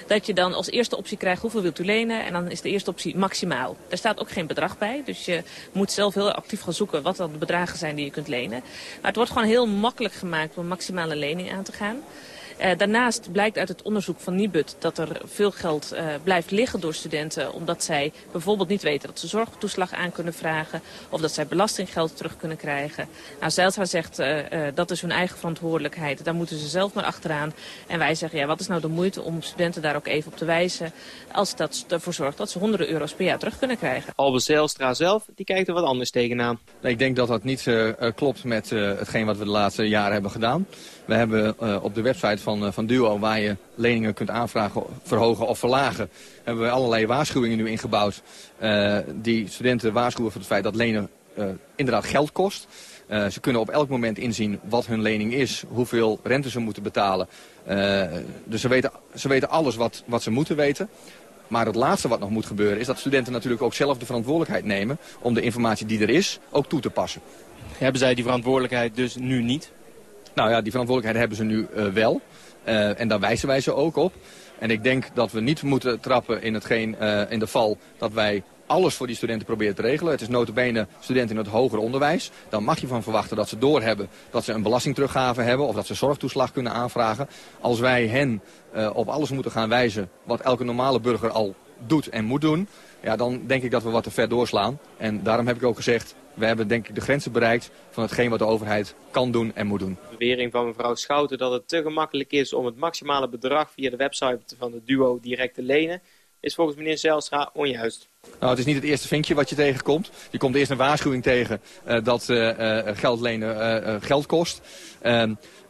dat je dan als eerste optie krijgt hoeveel wilt u lenen... en dan is de eerste optie maximaal. Daar staat ook geen bedrag bij, dus je moet zelf heel actief gaan zoeken... wat dan de bedragen zijn die je kunt lenen. Maar het wordt gewoon heel makkelijk gemaakt om maximale lening aan te gaan. Uh, daarnaast blijkt uit het onderzoek van Nibud dat er veel geld uh, blijft liggen door studenten... omdat zij bijvoorbeeld niet weten dat ze zorgtoeslag aan kunnen vragen... of dat zij belastinggeld terug kunnen krijgen. Nou, Zijlstra zegt uh, dat is hun eigen verantwoordelijkheid. Daar moeten ze zelf maar achteraan. En wij zeggen, ja, wat is nou de moeite om studenten daar ook even op te wijzen... als dat ervoor zorgt dat ze honderden euro's per jaar terug kunnen krijgen. Albe Zijlstra zelf, die kijkt er wat anders tegenaan. Ik denk dat dat niet klopt met hetgeen wat we de laatste jaren hebben gedaan. We hebben uh, op de website van, uh, van Duo, waar je leningen kunt aanvragen, verhogen of verlagen, hebben we allerlei waarschuwingen nu ingebouwd. Uh, die studenten waarschuwen voor het feit dat lenen inderdaad geld kost. ze kunnen op elk moment inzien wat hun lening is, hoeveel rente ze moeten betalen. dus ze weten, ze weten alles wat, wat ze moeten weten. Maar het laatste wat nog moet gebeuren is dat studenten natuurlijk ook zelf de verantwoordelijkheid nemen om de informatie die er is ook toe te passen. Hebben zij die verantwoordelijkheid dus nu niet? Nou ja, die verantwoordelijkheid hebben ze nu uh, wel. Uh, en daar wijzen wij ze ook op. En ik denk dat we niet moeten trappen in, hetgeen, uh, in de val dat wij alles voor die studenten proberen te regelen. Het is notabene studenten in het hoger onderwijs. Dan mag je van verwachten dat ze doorhebben dat ze een belastingteruggave hebben... of dat ze zorgtoeslag kunnen aanvragen. Als wij hen op alles moeten gaan wijzen wat elke normale burger al doet en moet doen... Ja, dan denk ik dat we wat te ver doorslaan. En daarom heb ik ook gezegd, we hebben denk ik de grenzen bereikt van hetgeen wat de overheid kan doen en moet doen. De bewering van mevrouw Schouten dat het te gemakkelijk is om het maximale bedrag via de website van de duo direct te lenen, is volgens meneer Zelstra onjuist. Nou, het is niet het eerste vinkje wat je tegenkomt. Je komt eerst een waarschuwing tegen uh, dat uh, uh, geld lenen geld kost.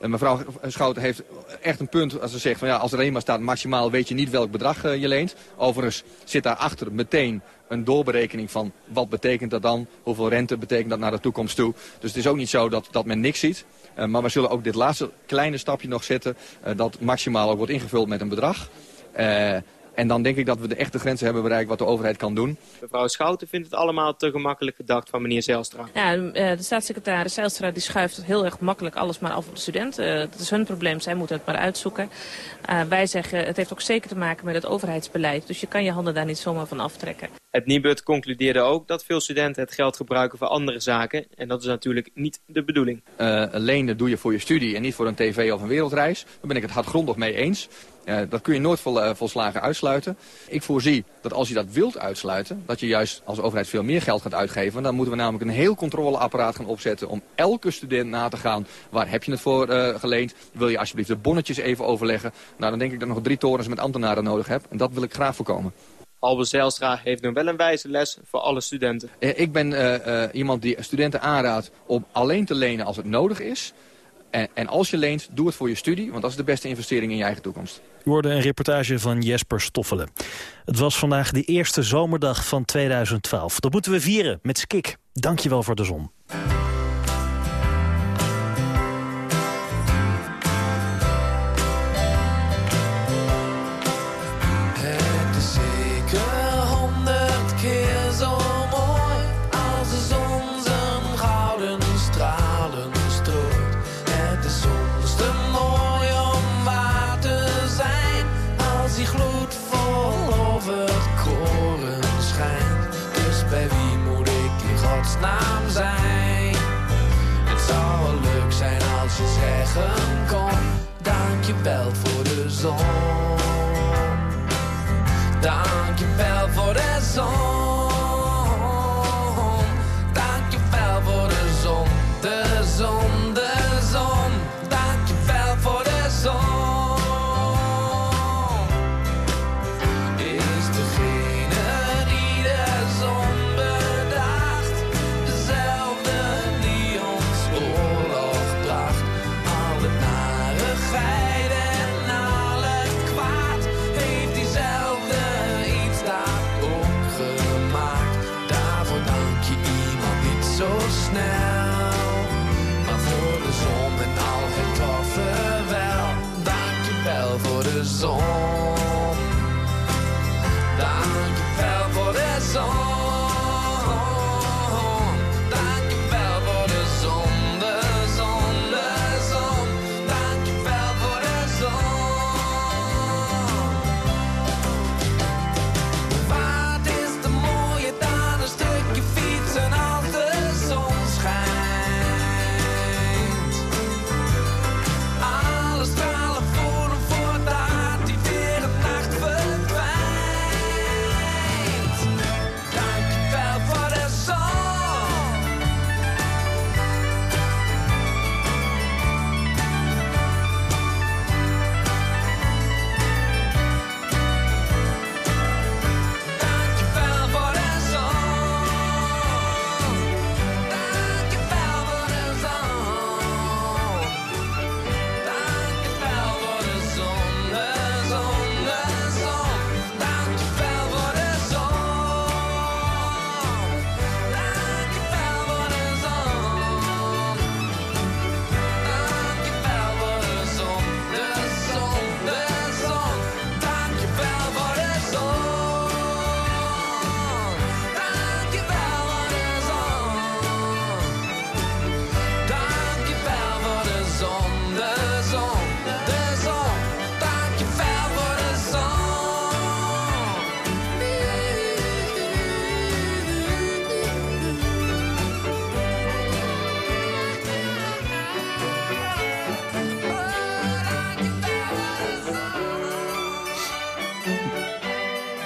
Mevrouw Schouten heeft echt een punt als ze zegt van ja, als er eenmaal staat maximaal weet je niet welk bedrag je leent. Overigens zit daarachter meteen een doorberekening van wat betekent dat dan, hoeveel rente betekent dat naar de toekomst toe. Dus het is ook niet zo dat, dat men niks ziet. Uh, maar we zullen ook dit laatste kleine stapje nog zetten, uh, dat maximaal ook wordt ingevuld met een bedrag. Uh, en dan denk ik dat we de echte grenzen hebben bereikt wat de overheid kan doen. Mevrouw Schouten vindt het allemaal te gemakkelijk gedacht van meneer Zijlstra. Ja, de staatssecretaris Zijlstra die schuift heel erg makkelijk alles maar af op de student. Uh, dat is hun probleem, zij moeten het maar uitzoeken. Uh, wij zeggen, het heeft ook zeker te maken met het overheidsbeleid. Dus je kan je handen daar niet zomaar van aftrekken. Het Nibud concludeerde ook dat veel studenten het geld gebruiken voor andere zaken. En dat is natuurlijk niet de bedoeling. Uh, lenen doe je voor je studie en niet voor een tv of een wereldreis. Daar ben ik het hardgrondig mee eens. Uh, dat kun je nooit vol, uh, volslagen uitsluiten. Ik voorzie dat als je dat wilt uitsluiten, dat je juist als overheid veel meer geld gaat uitgeven. Dan moeten we namelijk een heel controleapparaat gaan opzetten om elke student na te gaan. Waar heb je het voor uh, geleend? Wil je alsjeblieft de bonnetjes even overleggen? Nou, dan denk ik dat ik nog drie torens met ambtenaren nodig heb. En dat wil ik graag voorkomen. Albe Zijlstra heeft nu wel een wijze les voor alle studenten. Ik ben uh, uh, iemand die studenten aanraadt om alleen te lenen als het nodig is. En, en, als je leent, doe het voor je studie, want dat is de beste investering in je eigen toekomst. U hoorde een reportage van Jesper Stoffelen. Het was vandaag de eerste zomerdag van 2012. Dat moeten we vieren met Skik. Dankjewel voor de zon. Voor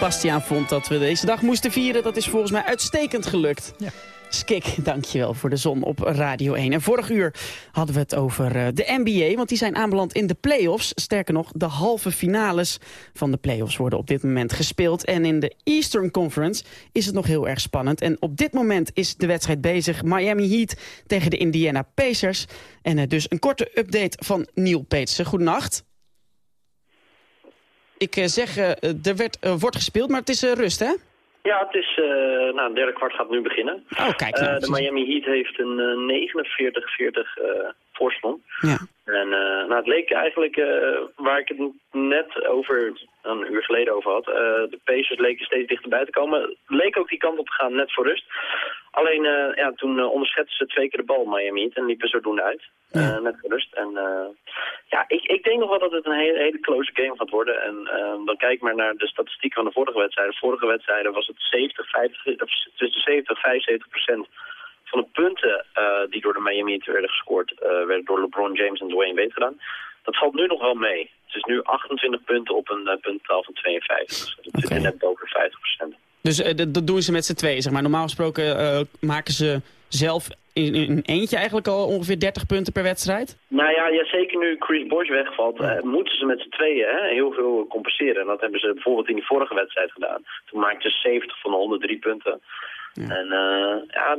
Bastiaan vond dat we deze dag moesten vieren. Dat is volgens mij uitstekend gelukt. Ja. Skik, dankjewel voor de zon op Radio 1. En vorig uur hadden we het over eh, de NBA, want die zijn aanbeland in de play-offs. Sterker nog, de halve finales van de play-offs worden op dit moment gespeeld. En in de Eastern Conference is het nog heel erg spannend. En op dit moment is de wedstrijd bezig. Miami Heat tegen de Indiana Pacers. En eh, dus een korte update van Neil Peetsen. Goedenacht. Ik eh, zeg, eh, er werd, eh, wordt gespeeld, maar het is rust, hè? Ja, het is, eh nou, het derde kwart gaat nu beginnen. Oh, kijk. Nou, de Miami Heat heeft een eh, 49-40 eh, voorsprong. Ja. En nou, het leek eigenlijk, waar ik het net over, een uur geleden over had, de Pacers leken steeds dichterbij te komen. Het leek ook die kant op te gaan, net voor rust. Alleen, eh, ja, toen uh, onderschetten ze twee keer de bal Miami Heat en liepen zodoende uit. Eh, net voor rust. En eh, ja, ik, ik denk nog wel dat het een hele, hele close game gaat worden. En eh, dan kijk maar naar de statistiek van de vorige wedstrijden. De vorige wedstrijden was het 70, 50, of tussen 70 75 procent van de punten eh, die door de Miami Heat werden gescoord, eh, werden door LeBron James en Dwayne Wade gedaan. Dat valt nu nog wel mee. Het is nu 28 punten op een uh, puntental van 52. Dus het zit net boven 50 procent. Dus eh, dat- doen ze met z'n tweeën, zeg maar. Normaal gesproken eh, maken ze zelf in, in eentje eigenlijk al ongeveer 30 punten per wedstrijd? Nou ja, zeker nu Chris Bosh wegvalt, eh, moeten ze met z'n tweeën hè, heel veel compenseren. En dat hebben ze bijvoorbeeld in die vorige wedstrijd gedaan. Toen maakten ze 70 van de 103 punten. En eh, ja,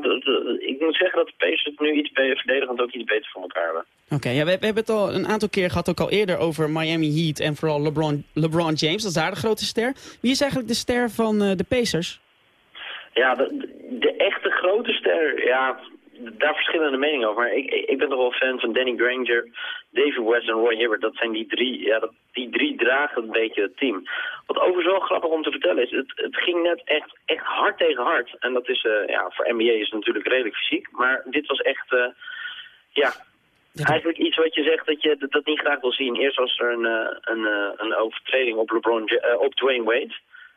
ik moet zeggen dat de Pacers het nu iets verdedigend ook iets beter voor elkaar hebben. Oké, ja, we, we hebben het al een aantal keer gehad, ook al eerder, over Miami Heat en vooral LeBron, LeBron James. Dat is daar de grote ster. Wie is eigenlijk de ster van eh, de Pacers? Ja, de, de echte grote ster, ja, daar verschillende meningen over. Maar ik, ik ben toch wel fan van Danny Granger, David West en Roy Hibbert. Dat zijn die drie, ja, dat, die drie dragen een beetje het team. Wat overigens wel grappig om te vertellen is, het, het ging net echt, echt hard tegen hard. En dat is, eh, ja, voor NBA is het natuurlijk redelijk fysiek. Maar dit was echt, eh, ja, eigenlijk iets wat je zegt dat je dat, niet graag wil zien. Eerst was er een, eh, een, een overtreding op, LeBron, op Dwayne Wade.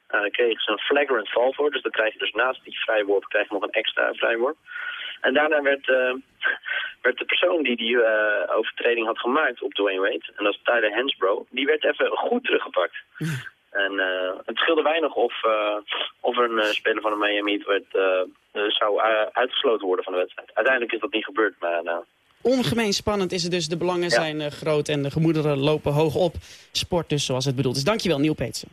Daar kregen ze een flagrant val voor. Dus dan krijg je dus naast die vrijworp krijg je nog een extra vrijworp. En daarna werd, eh, werd de persoon die die eh, overtreding had gemaakt op Dwayne Wade, en dat is Tyler Hansbrough, die werd even goed teruggepakt. En eh, het scheelde weinig of, eh, of een eh, speler van de Miami Heat werd, zou uitgesloten worden van de wedstrijd. Uiteindelijk is dat niet gebeurd, maar nou, Ongemeen spannend is het dus. De belangen Ja. zijn groot en de gemoederen lopen hoog op. Sport dus zoals het bedoeld is. Dankjewel, Neil Peetsen.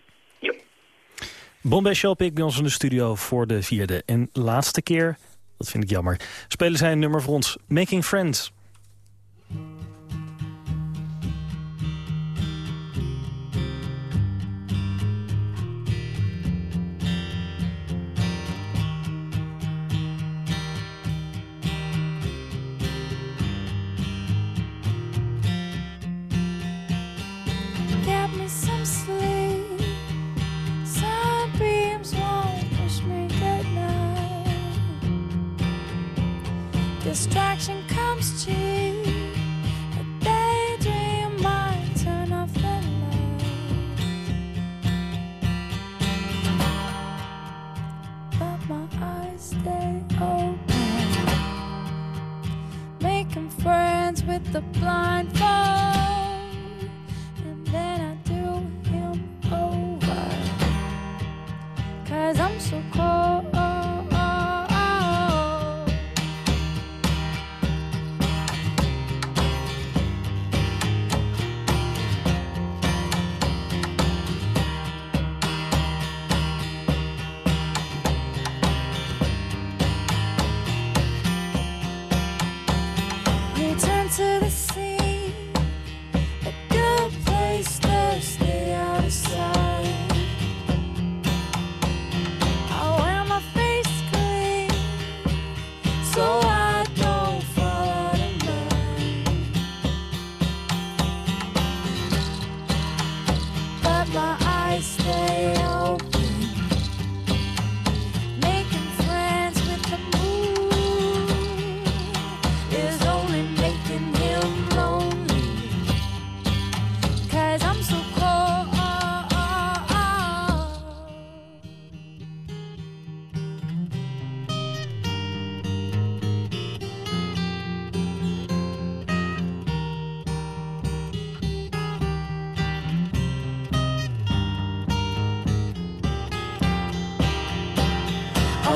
Bombay Showpick bij ons in de studio voor de vierde en laatste keer. Dat vind ik jammer. Spelen zij een nummer voor ons. Making Friends.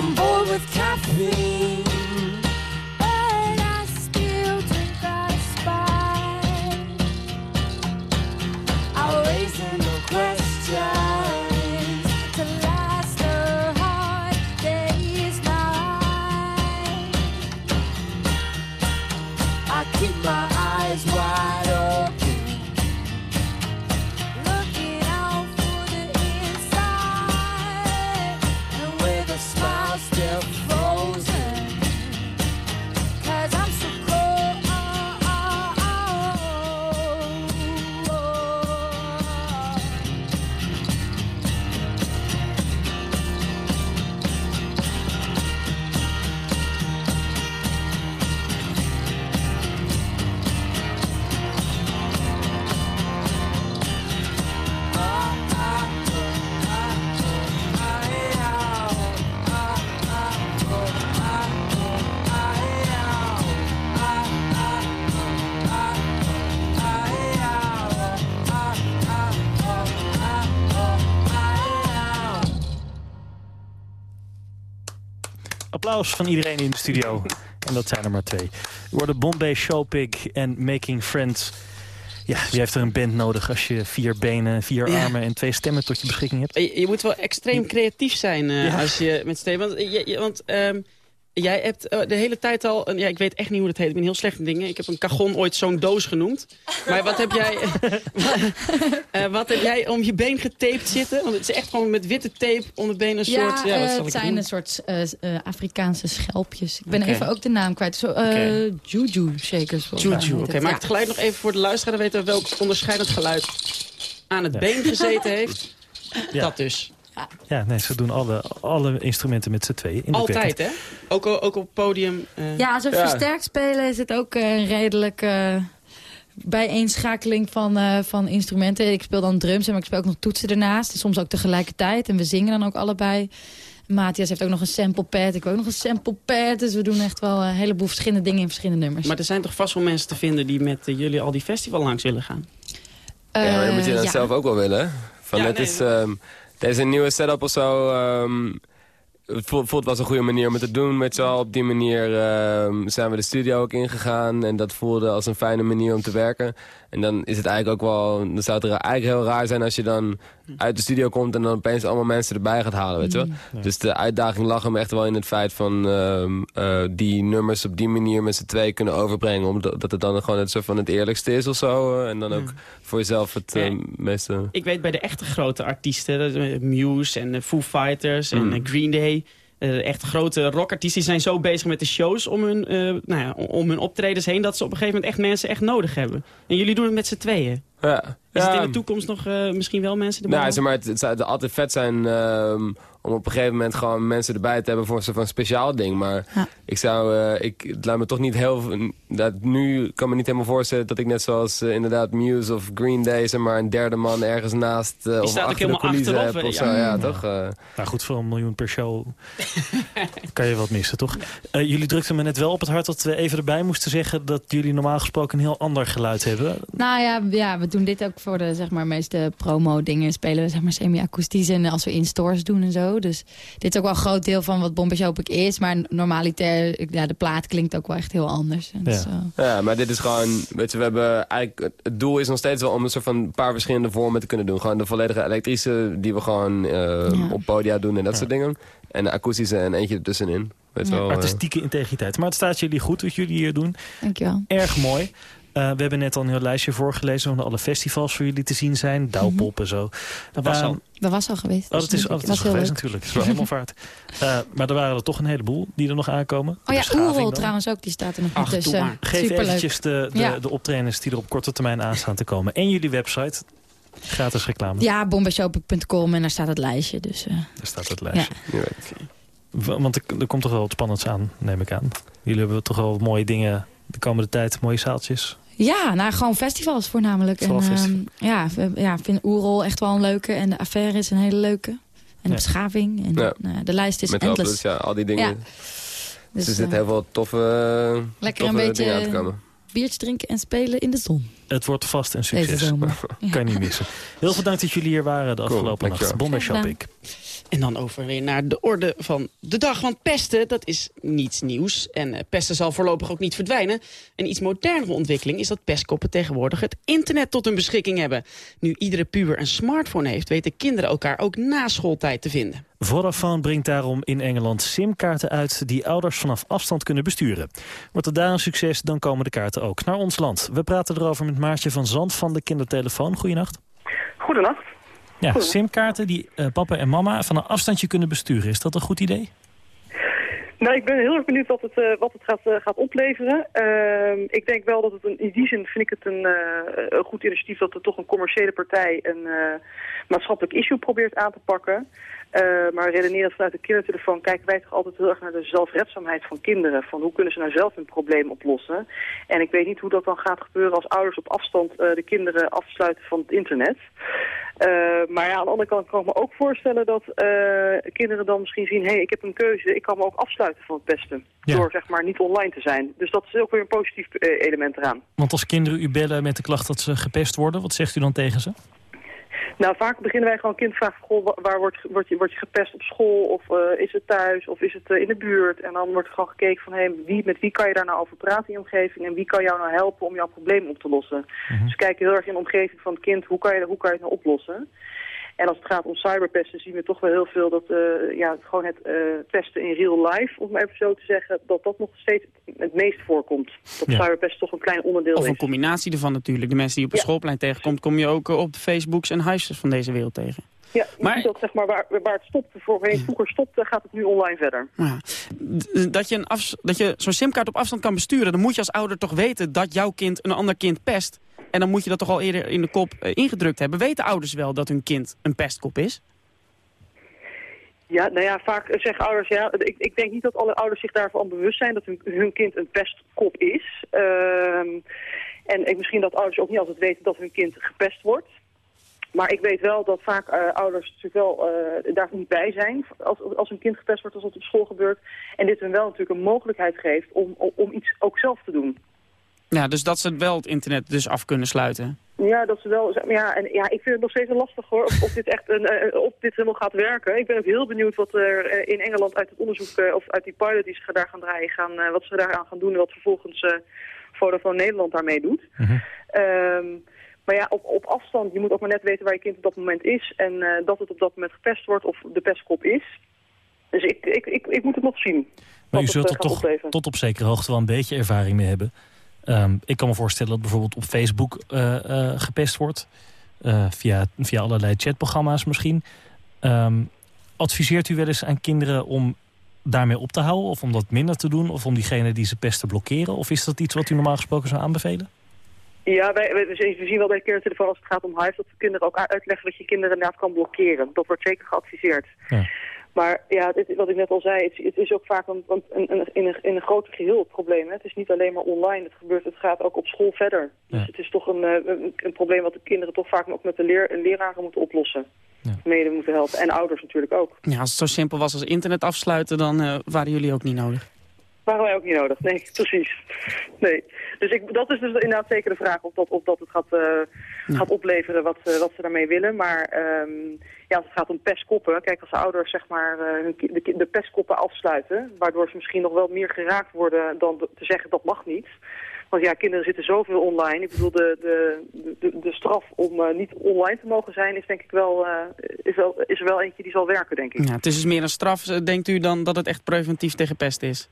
I'm bored with caffeine. Applaus van iedereen in de studio. En dat zijn er maar twee. We worden Bombay Showpig en Making Friends. Ja, wie heeft er een band nodig als je vier benen, vier Ja. armen en twee stemmen tot je beschikking hebt? Je, je moet wel extreem creatief zijn eh, Ja. als je met steen. Want, je, je- want ehm, jij hebt eh, de hele tijd al... een- ja, ik weet echt niet hoe dat heet. Ik ben heel slecht in dingen. Ik heb een kagon ooit zo'n doos genoemd. Maar wat heb jij... eh, wat heb jij om je been getaped zitten? Want het is echt gewoon met witte tape om het been een Ja, soort... Ja, wat eh, zal het ik zijn een soort eh, eh, Afrikaanse schelpjes. Ik ben even ook de naam kwijt. Zo, eh. Juju shakers. volgens mij Juju, oké. Maak Ja. het geluid nog even voor de luisteraar. Dan weten we welk onderscheidend geluid aan het been gezeten heeft. Dat dus. Ja, nee, ze doen alle, alle instrumenten met z'n tweeën. indrukwekkend. Altijd, hè? Ook, ook op het podium. eh. Ja, als we versterkt spelen is het ook eh, een redelijk eh, bijeenschakeling van, eh, van instrumenten. Ik speel dan drums en maar ik speel ook nog toetsen ernaast. Soms ook tegelijkertijd. En we zingen dan ook allebei. Matthias heeft ook nog een sample pad. Ik heb ook nog een sample pad. Dus we doen echt wel een heleboel verschillende dingen in verschillende nummers. Maar er zijn toch vast wel mensen te vinden die met jullie al die festival langs willen gaan? ja, maar dat moet je dan ja. zelf ook wel willen. Van, Ja, het nee, is, ehm, deze nieuwe setup of zo. ehm, het voelt, voelt een goede manier om het te doen. Met allen. Op die manier ehm, zijn we de studio ook ingegaan. En dat voelde als een fijne manier om te werken. En dan is het eigenlijk ook wel... Dan zou het er eigenlijk heel raar zijn als je dan uit de studio komt... en dan opeens allemaal mensen erbij gaat halen, weet je wel? Dus de uitdaging lag hem echt wel in het feit van... ehm, eh, die nummers op die manier met z'n twee kunnen overbrengen. Omdat dat het dan gewoon het soort van het eerlijkste is of zo. eh, en dan ook voor jezelf het eh, meeste... Ik weet bij de echte grote artiesten, dat, eh, Muse en Foo Fighters en Mm. Green Day... eh, echt grote rockartiesten zijn zo bezig met de shows om hun, eh, nou ja, om hun optredens heen... dat ze op een gegeven moment echt mensen echt nodig hebben. En jullie doen het met z'n tweeën. Ja. Is het in de toekomst nog eh, misschien wel mensen? Nou, zeg maar, het, het altijd vet zijn ehm, om op een gegeven moment gewoon mensen erbij te hebben voor een soort van speciaal ding. Maar ik zou, eh, ik, het laat me toch niet heel, dat nu kan me niet helemaal voorstellen dat ik net zoals eh, inderdaad Muse of Green Day, zeg maar, een derde man ergens naast uh, of staat ook achter de helemaal coulissen achterop, heb of zo. Ja. Ja, Ja. toch? Nou goed, voor een miljoen per show kan je wat missen, toch? Eh, jullie drukten me net wel op het hart dat we even erbij moesten zeggen... dat jullie normaal gesproken een heel ander geluid hebben. Nou ja, ja, we doen dit ook voor de zeg maar, meeste promo-dingen. Spelen we zeg maar, semi-akoestisch en als we in stores doen en zo. Dus dit is ook wel een groot deel van wat Bombay Shop is. Maar normaliter, ja, de plaat klinkt ook wel echt heel anders. En Ja. zo. Ja, maar dit is gewoon, weet je, we hebben eigenlijk, het doel is nog steeds wel om een soort van een paar verschillende vormen te kunnen doen. Gewoon de volledige elektrische die we gewoon eh, op podia doen en dat soort dingen. En de akoestische en eentje ertussenin. Weet je wel, eh. Artistieke integriteit. Maar het staat jullie goed wat jullie hier doen. Dankjewel. Erg mooi. Eh, we hebben net al een heel lijstje voorgelezen van alle festivals voor jullie te zien zijn. Douwpop en zo. Dat was Ehm, al. Dat was al geweest. Oh, dat is, oh, dat is geweest leuk. natuurlijk. Dat is wel helemaal vaart. Eh, maar er waren er toch een heleboel die er nog aankomen. Oh ja, Oerol trouwens ook, die staat er nog Ach, niet tussen. maar. Geef Superleuk. eventjes de, de, Ja. de optredens die er op korte termijn aan staan te komen. En jullie website. Gratis reclame. Ja, bombashop.com en daar staat het lijstje. Dus, eh, Daar staat het lijstje. W- Want er, er komt toch wel wat spannends aan, neem ik aan. Jullie hebben toch wel mooie dingen de komende tijd. Mooie zaaltjes. Ja, nou gewoon festivals voornamelijk. Vooral en, ehm, ja, we, ja, ik vind Oerol echt wel een leuke. En de affaire is een hele leuke. En de beschaving. En, Ja. nou, de lijst is Met endless. Ja, al die dingen. Ja. Dus Dus, er zitten eh, heel veel toffe, Lekker toffe een dingen aan te beetje komen. biertje drinken en spelen in de zon. Het wordt vast een succes. Kan je niet missen. Heel veel dank dat jullie hier waren de afgelopen nacht. Bombay Graag gedaan. Shopping. En dan over weer naar de orde van de dag. Want pesten, dat is niets nieuws. En eh, pesten zal voorlopig ook niet verdwijnen. Een iets modernere ontwikkeling is dat pestkoppen tegenwoordig het internet tot hun beschikking hebben. Nu iedere puber een smartphone heeft, weten kinderen elkaar ook na schooltijd te vinden. Vodafone brengt daarom in Engeland simkaarten uit... die ouders vanaf afstand kunnen besturen. Wordt het daar een succes, dan komen de kaarten ook naar ons land. We praten erover met Maartje van Zand van de kindertelefoon. Goedenacht. Goedenacht. Ja, simkaarten die eh, papa en mama van een afstandje kunnen besturen. Is dat een goed idee? Nou, ik ben heel erg benieuwd wat het, eh, wat het gaat, eh, gaat opleveren. Ehm, ik denk wel dat het een, in die zin vind ik het een, een goed initiatief dat er toch een commerciële partij een maatschappelijk issue probeert aan te pakken. Maar redenerend vanuit de kindertelefoon kijken wij toch altijd heel erg naar de zelfredzaamheid van kinderen. Van hoe kunnen ze nou zelf hun probleem oplossen. En ik weet niet hoe dat dan gaat gebeuren als ouders op afstand de kinderen afsluiten van het internet. Eh, maar ja, aan de andere kant kan ik me ook voorstellen dat eh, kinderen dan misschien zien... hé, hey, ik heb een keuze, ik kan me ook afsluiten van het pesten. Ja. Door zeg maar niet online te zijn. Dus dat is ook weer een positief eh, element eraan. Want als kinderen u bellen met de klacht dat ze gepest worden... wat zegt u dan tegen ze? Nou, vaak beginnen wij gewoon kindvragen, goh, wa- waar wordt, wordt, je, wordt je gepest op school? Of eh, is het thuis? Of is het eh, in de buurt? En dan wordt er gewoon gekeken van, hé, wie, met wie kan je daar nou over praten in je omgeving? En wie kan jou nou helpen om jouw probleem op te lossen? Dus we kijken heel erg in de omgeving van het kind, hoe kan je, hoe kan je het nou oplossen? En als het gaat om cyberpesten zien we toch wel heel veel dat eh, ja, gewoon het eh, pesten in real life, om maar even zo te zeggen, dat dat nog steeds het meest voorkomt. Dat Ja. cyberpest toch een klein onderdeel Of een is. combinatie ervan natuurlijk. De mensen die op een schoolplein tegenkomt, kom je ook op de Facebooks en huisjes van deze wereld tegen. Ja, je ziet dat zeg maar waar, waar het stopte voorheen, vroeger stopte, gaat het nu online verder. Ja. Dat je, een dat je zo'n simkaart op afstand kan besturen... dan moet je als ouder toch weten dat jouw kind een ander kind pest. En dan moet je dat toch al eerder in de kop eh, ingedrukt hebben. Weten ouders wel dat hun kind een pestkop is? Ja, nou ja, vaak zeggen ouders, ja, ik, ik denk niet dat alle ouders zich daarvan bewust zijn dat hun, hun kind een pestkop is. Ehm, en ik, misschien dat ouders ook niet altijd weten dat hun kind gepest wordt. Maar ik weet wel dat vaak eh, ouders natuurlijk wel eh, daar niet bij zijn als, als hun kind gepest wordt, als dat op school gebeurt. En dit hun wel natuurlijk een mogelijkheid geeft om, om, iets ook zelf te doen. Ja, dus dat ze wel het internet dus af kunnen sluiten. Ja, dat ze wel. Ja, en ja, ik vind het nog steeds lastig hoor. Of, of dit echt een, eh, of dit helemaal gaat werken. Ik ben ook heel benieuwd wat er in Engeland uit het onderzoek eh, of uit die pilot die ze daar gaan draaien, gaan, eh, wat ze daaraan gaan doen en wat vervolgens eh Vodafone Nederland daarmee doet. Ehm, maar ja, op, op afstand, je moet ook maar net weten waar je kind op dat moment is en eh, dat het op dat moment gepest wordt of de pestkop is. Dus ik, ik, ik, ik moet het nog zien. Maar u zult er eh, gaat toch tot op zekere hoogte wel een beetje ervaring mee hebben. Ehm, ik kan me voorstellen dat bijvoorbeeld op Facebook eh, gepest wordt. via, via allerlei chatprogramma's misschien. Ehm, adviseert u wel eens aan kinderen om daarmee op te houden? Of om dat minder te doen? Of om diegene die ze pesten blokkeren? Of is dat iets wat u normaal gesproken zou aanbevelen? Ja, wij, wij- we zien wel bij de kindertelefoon als het gaat om hive... dat de kinderen ook uitleggen dat je kinderen inderdaad kan blokkeren. Dat wordt zeker geadviseerd. Ja. Maar ja, dit, wat ik net al zei, het, het is ook vaak een, een, een- in, een, in een groter geheel het probleem. Hè. Het is niet alleen maar online, het, gebeurt, het gaat ook op school verder. Dus het is toch een, eh, een, een probleem wat de kinderen toch vaak ook met de leer, leraren moeten oplossen. Mede moeten helpen. En ouders natuurlijk ook. Ja, als het zo simpel was als internet afsluiten, dan eh, waren jullie ook niet nodig. Waren wij ook niet nodig. Nee, precies. Nee. Dus ik, dat is dus inderdaad zeker de vraag of dat, of dat het gaat, eh, gaat opleveren wat, eh, wat ze daarmee willen. Maar ehm, ja, als het gaat om pestkoppen, kijk als de ouders zeg maar hun ki- de, de pestkoppen afsluiten, waardoor ze misschien nog wel meer geraakt worden dan te zeggen dat mag niet. Want ja, kinderen zitten zoveel online. Ik bedoel, de, de, de, de straf om niet online te mogen zijn is denk ik wel, is wel, is er wel eentje die zal werken, denk ik. Ja, het is dus meer een straf, denkt u, dan dat het echt preventief tegen pest is?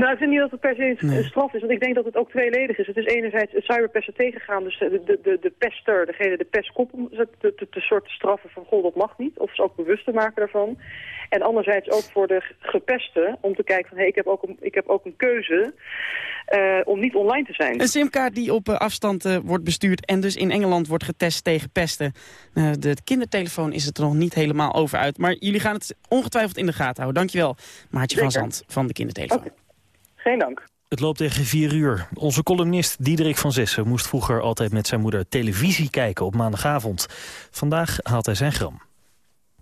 Nou, ik vind niet dat het per se een Nee. straf is, want ik denk dat het ook tweeledig is. Het is enerzijds het cyberpesten tegengaan, dus de, de, de, de pester, degene de pestkop, om ze te, te, te soort straffen van, goh, dat mag niet. Of ze ook bewust te maken daarvan. En anderzijds ook voor de gepesten, om te kijken van, hé, hey, ik, heb ook een, ik heb ook een keuze eh, om niet online te zijn. Een simkaart die op eh, afstand eh, wordt bestuurd en dus in Engeland wordt getest tegen pesten. Eh, de kindertelefoon is het er nog niet helemaal over uit. Maar jullie gaan het ongetwijfeld in de gaten houden. Dankjewel, Maartje van. Zand van de kindertelefoon. Geen dank. Het loopt tegen vier uur. Onze columnist Diederik van Zessen moest vroeger altijd met zijn moeder televisie kijken op maandagavond. Vandaag haalt hij zijn gram.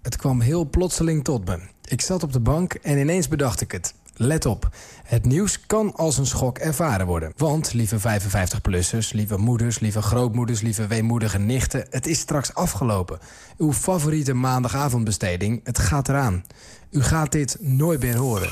Het kwam heel plotseling tot me. Ik zat op de bank en ineens bedacht ik het. Let op, het nieuws kan als een schok ervaren worden. Want, lieve 55-plussers, lieve moeders, lieve grootmoeders... lieve weemoedige nichten, het is straks afgelopen. Uw favoriete maandagavondbesteding, het gaat eraan. U gaat dit nooit meer horen.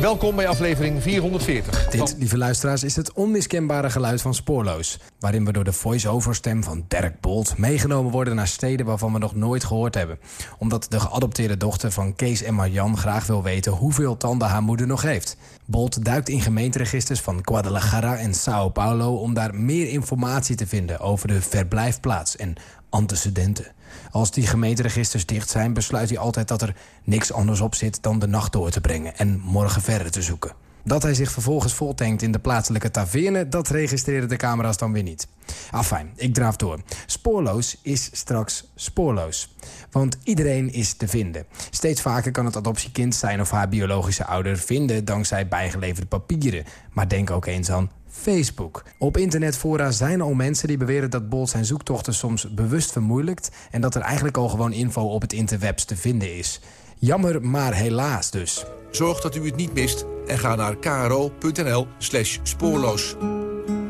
Welkom bij aflevering 440. Dit, lieve luisteraars, is het onmiskenbare geluid van Spoorloos. Waarin we door de voice-over stem van Dirk Bolt meegenomen worden naar steden waarvan we nog nooit gehoord hebben. Omdat de geadopteerde dochter van Kees en Marjan graag wil weten hoeveel tanden haar moeder nog heeft. Bolt duikt in gemeenteregisters van Guadalajara en Sao Paulo om daar meer informatie te vinden over de verblijfplaats en antecedenten. Als die gemeenteregisters dicht zijn, besluit hij altijd dat er niks anders op zit dan de nacht door te brengen en morgen verder te zoeken. Dat hij zich vervolgens voltankt in de plaatselijke taverne, dat registreren de camera's dan weer niet. Afijn, ik draaf door. Spoorloos is straks spoorloos. Want iedereen is te vinden. Steeds vaker kan het adoptiekind zijn of haar biologische ouder vinden dankzij bijgeleverde papieren. Maar denk ook eens aan Facebook. Op internetfora zijn al mensen die beweren dat Bolt zijn zoektochten soms bewust vermoeilijkt... en dat er eigenlijk al gewoon info op het interwebs te vinden is. Jammer, maar helaas dus. Zorg dat u het niet mist en ga naar kro.nl slash spoorloos.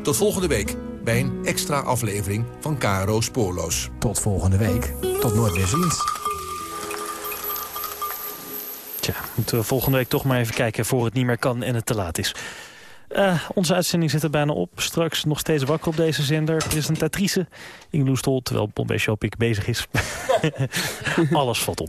Tot volgende week bij een extra aflevering van KRO Spoorloos. Tot volgende week. Tot nooit meer ziens. Tja, moeten we volgende week toch maar even kijken voor het niet meer kan en het te laat is. Uh, onze uitzending zit er bijna op. Straks nog steeds wakker op deze zender. Presentatrice Ingeloes Stol, terwijl Bombay Shopik bezig is. Alles valt om.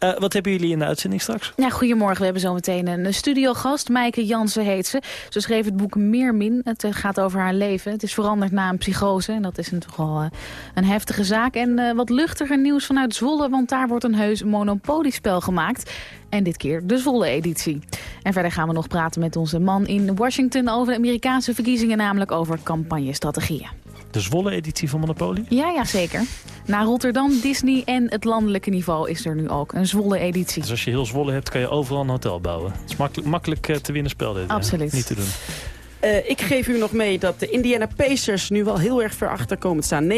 Uh, wat hebben jullie in de uitzending straks? Ja, goedemorgen. We hebben zometeen een studiogast. Maaike Jansen heet ze. Ze schreef het boek Meer Min. Het uh, gaat over haar leven. Het is veranderd na een psychose. En dat is natuurlijk al een heftige zaak. En wat luchtiger nieuws vanuit Zwolle. Want daar wordt een heus monopoliespel gemaakt. En dit keer de Zwolle editie. En verder gaan we nog praten met onze man in Washington over de Amerikaanse verkiezingen, namelijk over campagnestrategieën. De Zwolle-editie van Monopoly? Ja, ja, zeker. Na Rotterdam, Disney en het landelijke niveau is er nu ook een Zwolle-editie. Dus als je heel Zwolle hebt, kan je overal een hotel bouwen. Het is makkelijk, makkelijk uh, te winnen spel dit. Absoluut. Hè? Niet te doen. Uh, ik geef u nog mee dat de Indiana Pacers nu wel heel erg ver achter komen te staan.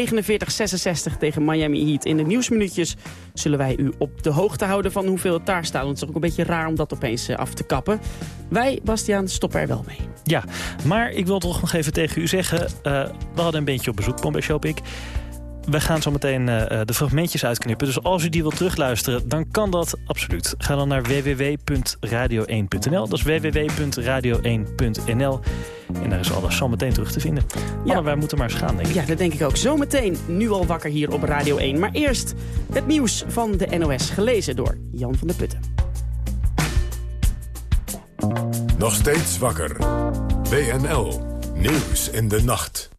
49-66 tegen Miami Heat. In de nieuwsminuutjes zullen wij u op de hoogte houden van hoeveel het daar staat. Want het is ook een beetje raar om dat opeens uh, af te kappen. Wij, Bastiaan, stoppen er wel mee. Ja, maar ik wil toch nog even tegen u zeggen... Uh, we hadden een beetje op bezoek, Bombay Shopik. We gaan zo meteen uh, de fragmentjes uitknippen. Dus als u die wilt terugluisteren, dan kan dat absoluut. Ga dan naar www.radio1.nl. Dat is www.radio1.nl. En daar is alles zo meteen terug te vinden. Ja. Anne, wij moeten maar eens gaan, denk ik. Ja, dat denk ik ook. Zometeen, nu al wakker hier op Radio 1. Maar eerst het nieuws van de NOS, gelezen door Jan van der Putten. Nog steeds wakker. WNL. Nieuws in de nacht.